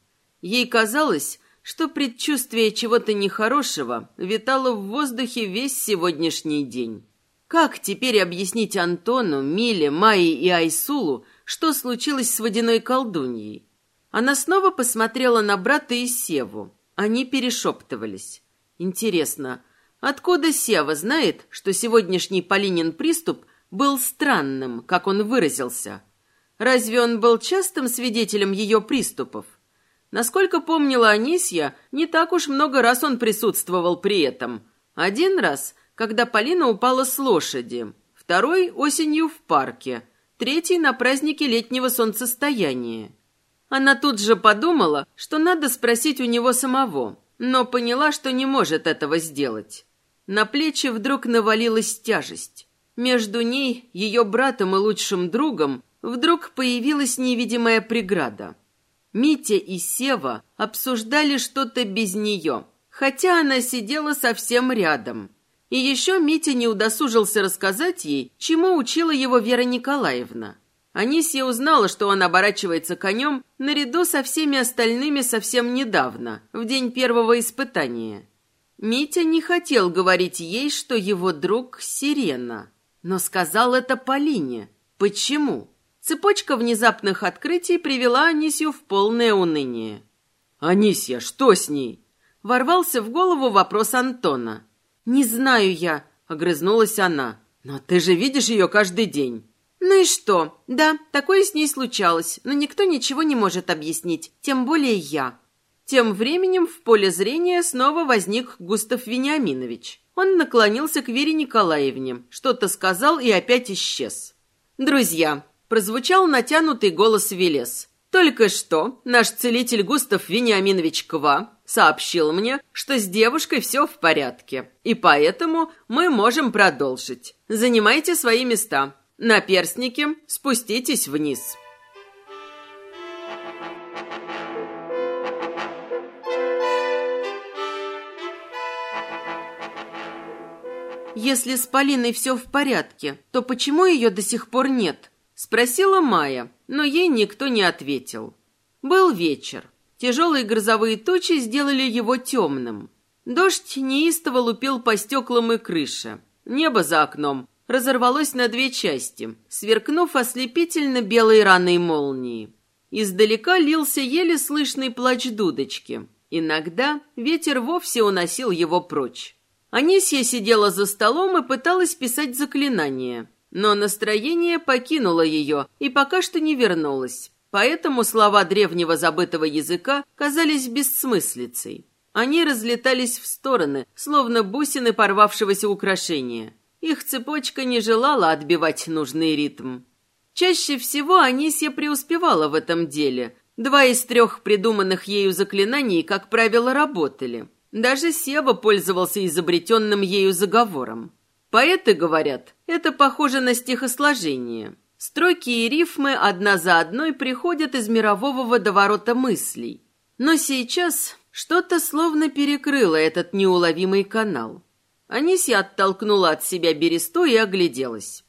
Ей казалось, что предчувствие чего-то нехорошего витало в воздухе весь сегодняшний день. Как теперь объяснить Антону, Миле, Майе и Айсулу, что случилось с водяной колдуньей? Она снова посмотрела на брата и Севу. Они перешептывались. Интересно, Откуда Сева знает, что сегодняшний Полинин приступ был странным, как он выразился? Разве он был частым свидетелем ее приступов? Насколько помнила Анисья, не так уж много раз он присутствовал при этом. Один раз, когда Полина упала с лошади, второй – осенью в парке, третий – на празднике летнего солнцестояния. Она тут же подумала, что надо спросить у него самого, но поняла, что не может этого сделать. На плечи вдруг навалилась тяжесть. Между ней, ее братом и лучшим другом, вдруг появилась невидимая преграда. Митя и Сева обсуждали что-то без нее, хотя она сидела совсем рядом. И еще Митя не удосужился рассказать ей, чему учила его Вера Николаевна. Анисия узнала, что он оборачивается конем наряду со всеми остальными совсем недавно, в день первого испытания. Митя не хотел говорить ей, что его друг — Сирена, но сказал это Полине. Почему? Цепочка внезапных открытий привела Анисью в полное уныние. «Анисья, что с ней?» Ворвался в голову вопрос Антона. «Не знаю я», — огрызнулась она. «Но ты же видишь ее каждый день». «Ну и что? Да, такое с ней случалось, но никто ничего не может объяснить, тем более я». Тем временем в поле зрения снова возник Густав Вениаминович. Он наклонился к Вере Николаевне, что-то сказал и опять исчез. «Друзья!» – прозвучал натянутый голос Велес. «Только что наш целитель Густав Вениаминович Ква сообщил мне, что с девушкой все в порядке, и поэтому мы можем продолжить. Занимайте свои места. На перстнике спуститесь вниз». «Если с Полиной все в порядке, то почему ее до сих пор нет?» Спросила Майя, но ей никто не ответил. Был вечер. Тяжелые грозовые тучи сделали его темным. Дождь неистово лупил по стеклам и крыше. Небо за окном разорвалось на две части, сверкнув ослепительно белой раной молнии. Издалека лился еле слышный плач дудочки. Иногда ветер вовсе уносил его прочь. Анисия сидела за столом и пыталась писать заклинание, но настроение покинуло ее и пока что не вернулось. Поэтому слова древнего забытого языка казались бессмыслицей. Они разлетались в стороны, словно бусины порвавшегося украшения. Их цепочка не желала отбивать нужный ритм. Чаще всего Анисия преуспевала в этом деле. Два из трех придуманных ею заклинаний, как правило, работали. Даже Сева пользовался изобретенным ею заговором. Поэты говорят, это похоже на стихосложение. Строки и рифмы одна за одной приходят из мирового водоворота мыслей. Но сейчас что-то словно перекрыло этот неуловимый канал. Анисия оттолкнула от себя бересту и огляделась.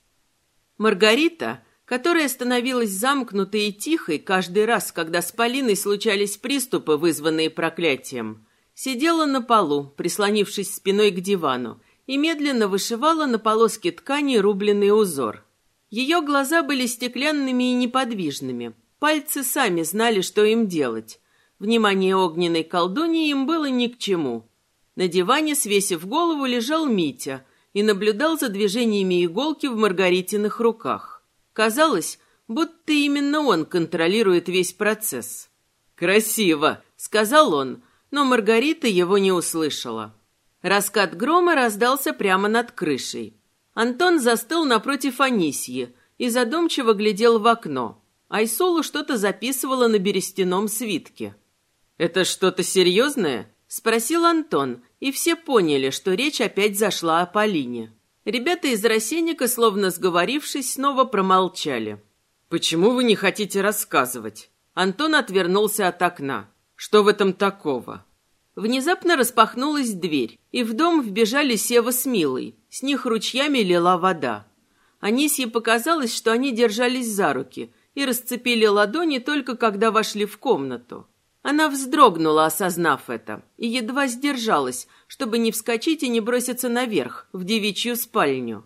Маргарита, которая становилась замкнутой и тихой каждый раз, когда с Полиной случались приступы, вызванные проклятием, сидела на полу, прислонившись спиной к дивану, и медленно вышивала на полоске ткани рубленый узор. Ее глаза были стеклянными и неподвижными. Пальцы сами знали, что им делать. Внимание огненной колдуньи им было ни к чему. На диване, свесив голову, лежал Митя и наблюдал за движениями иголки в Маргаритиных руках. Казалось, будто именно он контролирует весь процесс. «Красиво!» — сказал он, но Маргарита его не услышала. Раскат грома раздался прямо над крышей. Антон застыл напротив Анисьи и задумчиво глядел в окно. Айсолу что-то записывала на берестяном свитке. «Это что-то серьезное?» — спросил Антон, и все поняли, что речь опять зашла о Полине. Ребята из рассенника, словно сговорившись, снова промолчали. «Почему вы не хотите рассказывать?» Антон отвернулся от окна. «Что в этом такого?» Внезапно распахнулась дверь, и в дом вбежали Сева с Милой. С них ручьями лила вода. Анисье показалось, что они держались за руки и расцепили ладони только когда вошли в комнату. Она вздрогнула, осознав это, и едва сдержалась, чтобы не вскочить и не броситься наверх, в девичью спальню.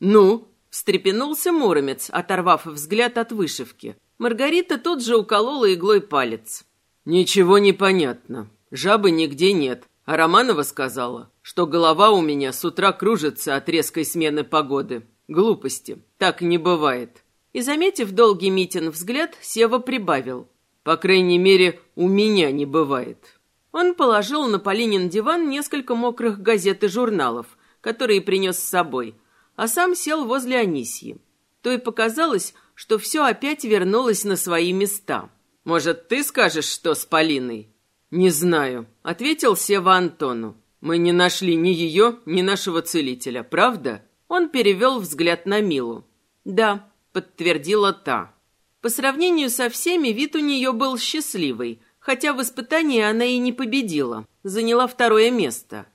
«Ну?» — встрепенулся Муромец, оторвав взгляд от вышивки. Маргарита тут же уколола иглой палец. «Ничего не понятно. Жабы нигде нет, а Романова сказала, что голова у меня с утра кружится от резкой смены погоды. Глупости. Так не бывает. И, заметив долгий Митин взгляд, Сева прибавил. По крайней мере, у меня не бывает. Он положил на Полинин диван несколько мокрых газет и журналов, которые принес с собой, а сам сел возле Анисьи. То и показалось, что все опять вернулось на свои места. «Может, ты скажешь, что с Полиной?» «Не знаю», — ответил Сева Антону. «Мы не нашли ни ее, ни нашего целителя, правда?» Он перевел взгляд на Милу. «Да», — подтвердила та. По сравнению со всеми, вид у нее был счастливый, хотя в испытании она и не победила, заняла второе место.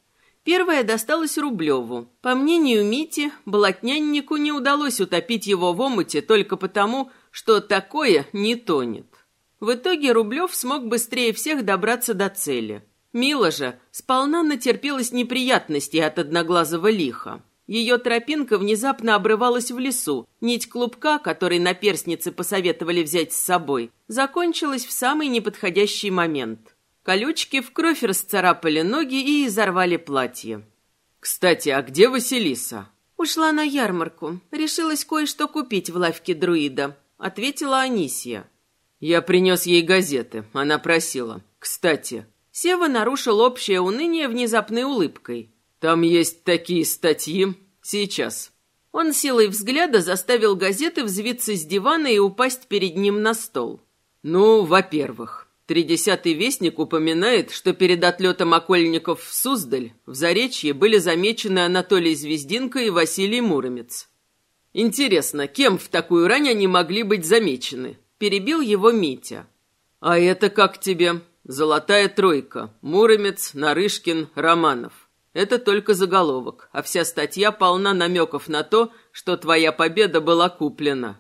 Первое досталось Рублеву. По мнению Мити, болотняннику не удалось утопить его в омуте только потому, что такое не тонет. В итоге Рублев смог быстрее всех добраться до цели. Мила же сполна натерпелась неприятностей от одноглазого лиха. Ее тропинка внезапно обрывалась в лесу. Нить клубка, который наперстницы посоветовали взять с собой, закончилась в самый неподходящий момент. Колючки в кровь расцарапали ноги и изорвали платье. «Кстати, а где Василиса?» «Ушла на ярмарку. Решилась кое-что купить в лавке друида», — ответила Анисия. Я принес ей газеты. Она просила. Кстати, Сева нарушил общее уныние внезапной улыбкой. Там есть такие статьи. Сейчас. Он силой взгляда заставил газеты взвиться с дивана и упасть перед ним на стол. Ну, во-первых, Тридесятый вестник упоминает, что перед отлетом окольников в Суздаль в Заречье были замечены Анатолий Звездинко и Василий Муромец. Интересно, кем в такую рань они могли быть замечены? Перебил его Митя. «А это как тебе? Золотая тройка. Муромец, Нарышкин, Романов. Это только заголовок, а вся статья полна намеков на то, что твоя победа была куплена».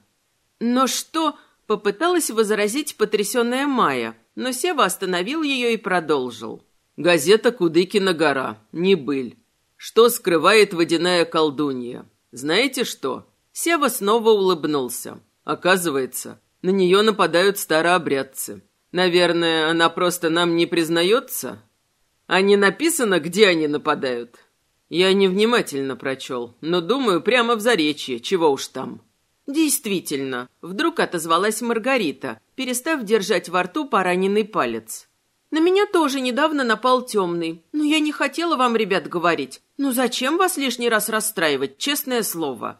«Но что?» — попыталась возразить потрясенная Майя, но Сева остановил ее и продолжил. «Газета Кудыкина гора. Не быль. Что скрывает водяная колдунья? Знаете что?» Сева снова улыбнулся. Оказывается, на нее нападают старообрядцы. Наверное, она просто нам не признается? А не написано, где они нападают? Я невнимательно прочел, но думаю, прямо в заречье, чего уж там. Действительно, вдруг отозвалась Маргарита, перестав держать во рту пораненный палец. «На меня тоже недавно напал темный. Но я не хотела вам, ребят, говорить. Ну зачем вас лишний раз расстраивать, честное слово?»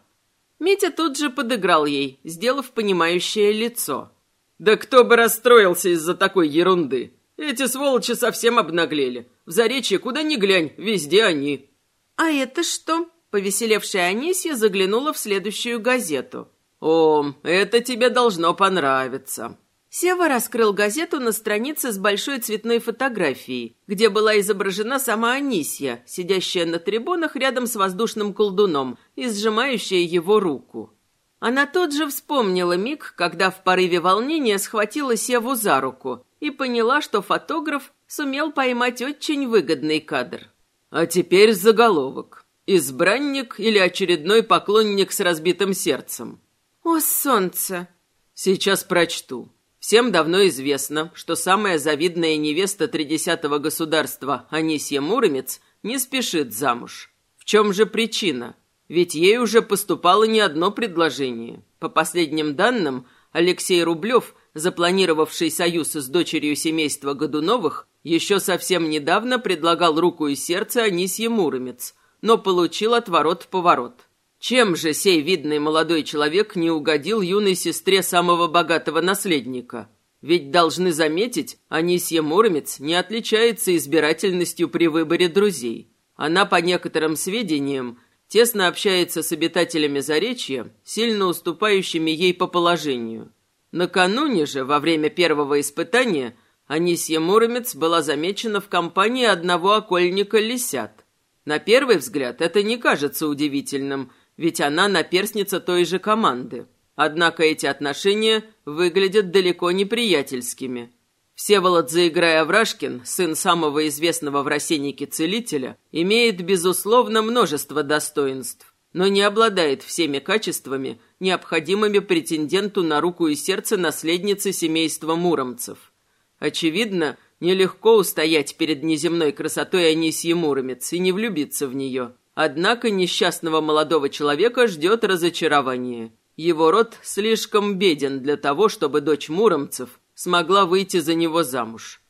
Митя тут же подыграл ей, сделав понимающее лицо. «Да кто бы расстроился из-за такой ерунды? Эти сволочи совсем обнаглели. В Заречье куда ни глянь, везде они». «А это что?» Повеселевшая Анисья заглянула в следующую газету. «О, это тебе должно понравиться». Сева раскрыл газету на странице с большой цветной фотографией, где была изображена сама Анисья, сидящая на трибунах рядом с воздушным колдуном и сжимающая его руку. Она тут же вспомнила миг, когда в порыве волнения схватила Севу за руку и поняла, что фотограф сумел поймать очень выгодный кадр. А теперь заголовок. Избранник или очередной поклонник с разбитым сердцем? О, солнце! Сейчас прочту. Всем давно известно, что самая завидная невеста тридесятого государства Анисья Муромец не спешит замуж. В чем же причина? Ведь ей уже поступало не одно предложение. По последним данным, Алексей Рублев, запланировавший союз с дочерью семейства Годуновых, еще совсем недавно предлагал руку и сердце Анисье Муромец – но получил отворот-поворот. Чем же сей видный молодой человек не угодил юной сестре самого богатого наследника? Ведь должны заметить, Анисья Муромец не отличается избирательностью при выборе друзей. Она, по некоторым сведениям, тесно общается с обитателями Заречья, сильно уступающими ей по положению. Накануне же, во время первого испытания, Анисья Муромец была замечена в компании одного окольника Лисят. На первый взгляд это не кажется удивительным, ведь она наперсница той же команды. Однако эти отношения выглядят далеко не приятельскими. Всеволод Заиграя Врашкин, сын самого известного в рассеннике целителя, имеет, безусловно, множество достоинств, но не обладает всеми качествами, необходимыми претенденту на руку и сердце наследницы семейства Муромцев. Очевидно, Нелегко устоять перед неземной красотой Анисьи Муромец и не влюбиться в нее. Однако несчастного молодого человека ждет разочарование. Его род слишком беден для того, чтобы дочь Муромцев смогла выйти за него замуж.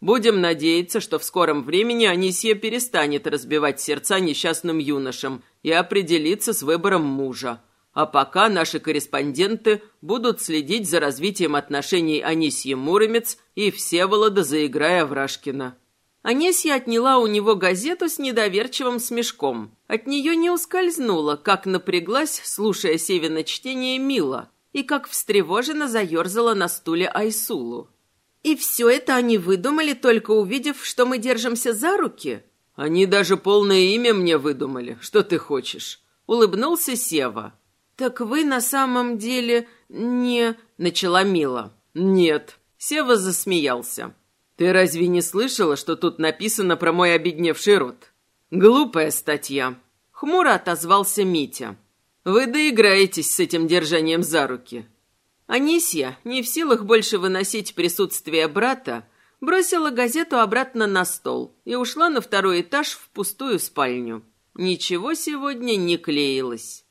Будем надеяться, что в скором времени Анисья перестанет разбивать сердца несчастным юношам и определится с выбором мужа. А пока наши корреспонденты будут следить за развитием отношений Анисьи Муромец и Всеволода заиграя Врашкина. Анисья отняла у него газету с недоверчивым смешком. От нее не ускользнула, как напряглась, слушая Севина чтение Мила, и как встревоженно заерзала на стуле Айсулу. «И все это они выдумали, только увидев, что мы держимся за руки?» «Они даже полное имя мне выдумали. Что ты хочешь?» Улыбнулся Сева. «Так вы на самом деле не...» — начала Мила. «Нет». Сева засмеялся. «Ты разве не слышала, что тут написано про мой обедневший род?» «Глупая статья». Хмуро отозвался Митя. «Вы доиграетесь с этим держанием за руки». Анисья, не в силах больше выносить присутствие брата, бросила газету обратно на стол и ушла на второй этаж в пустую спальню. Ничего сегодня не клеилось.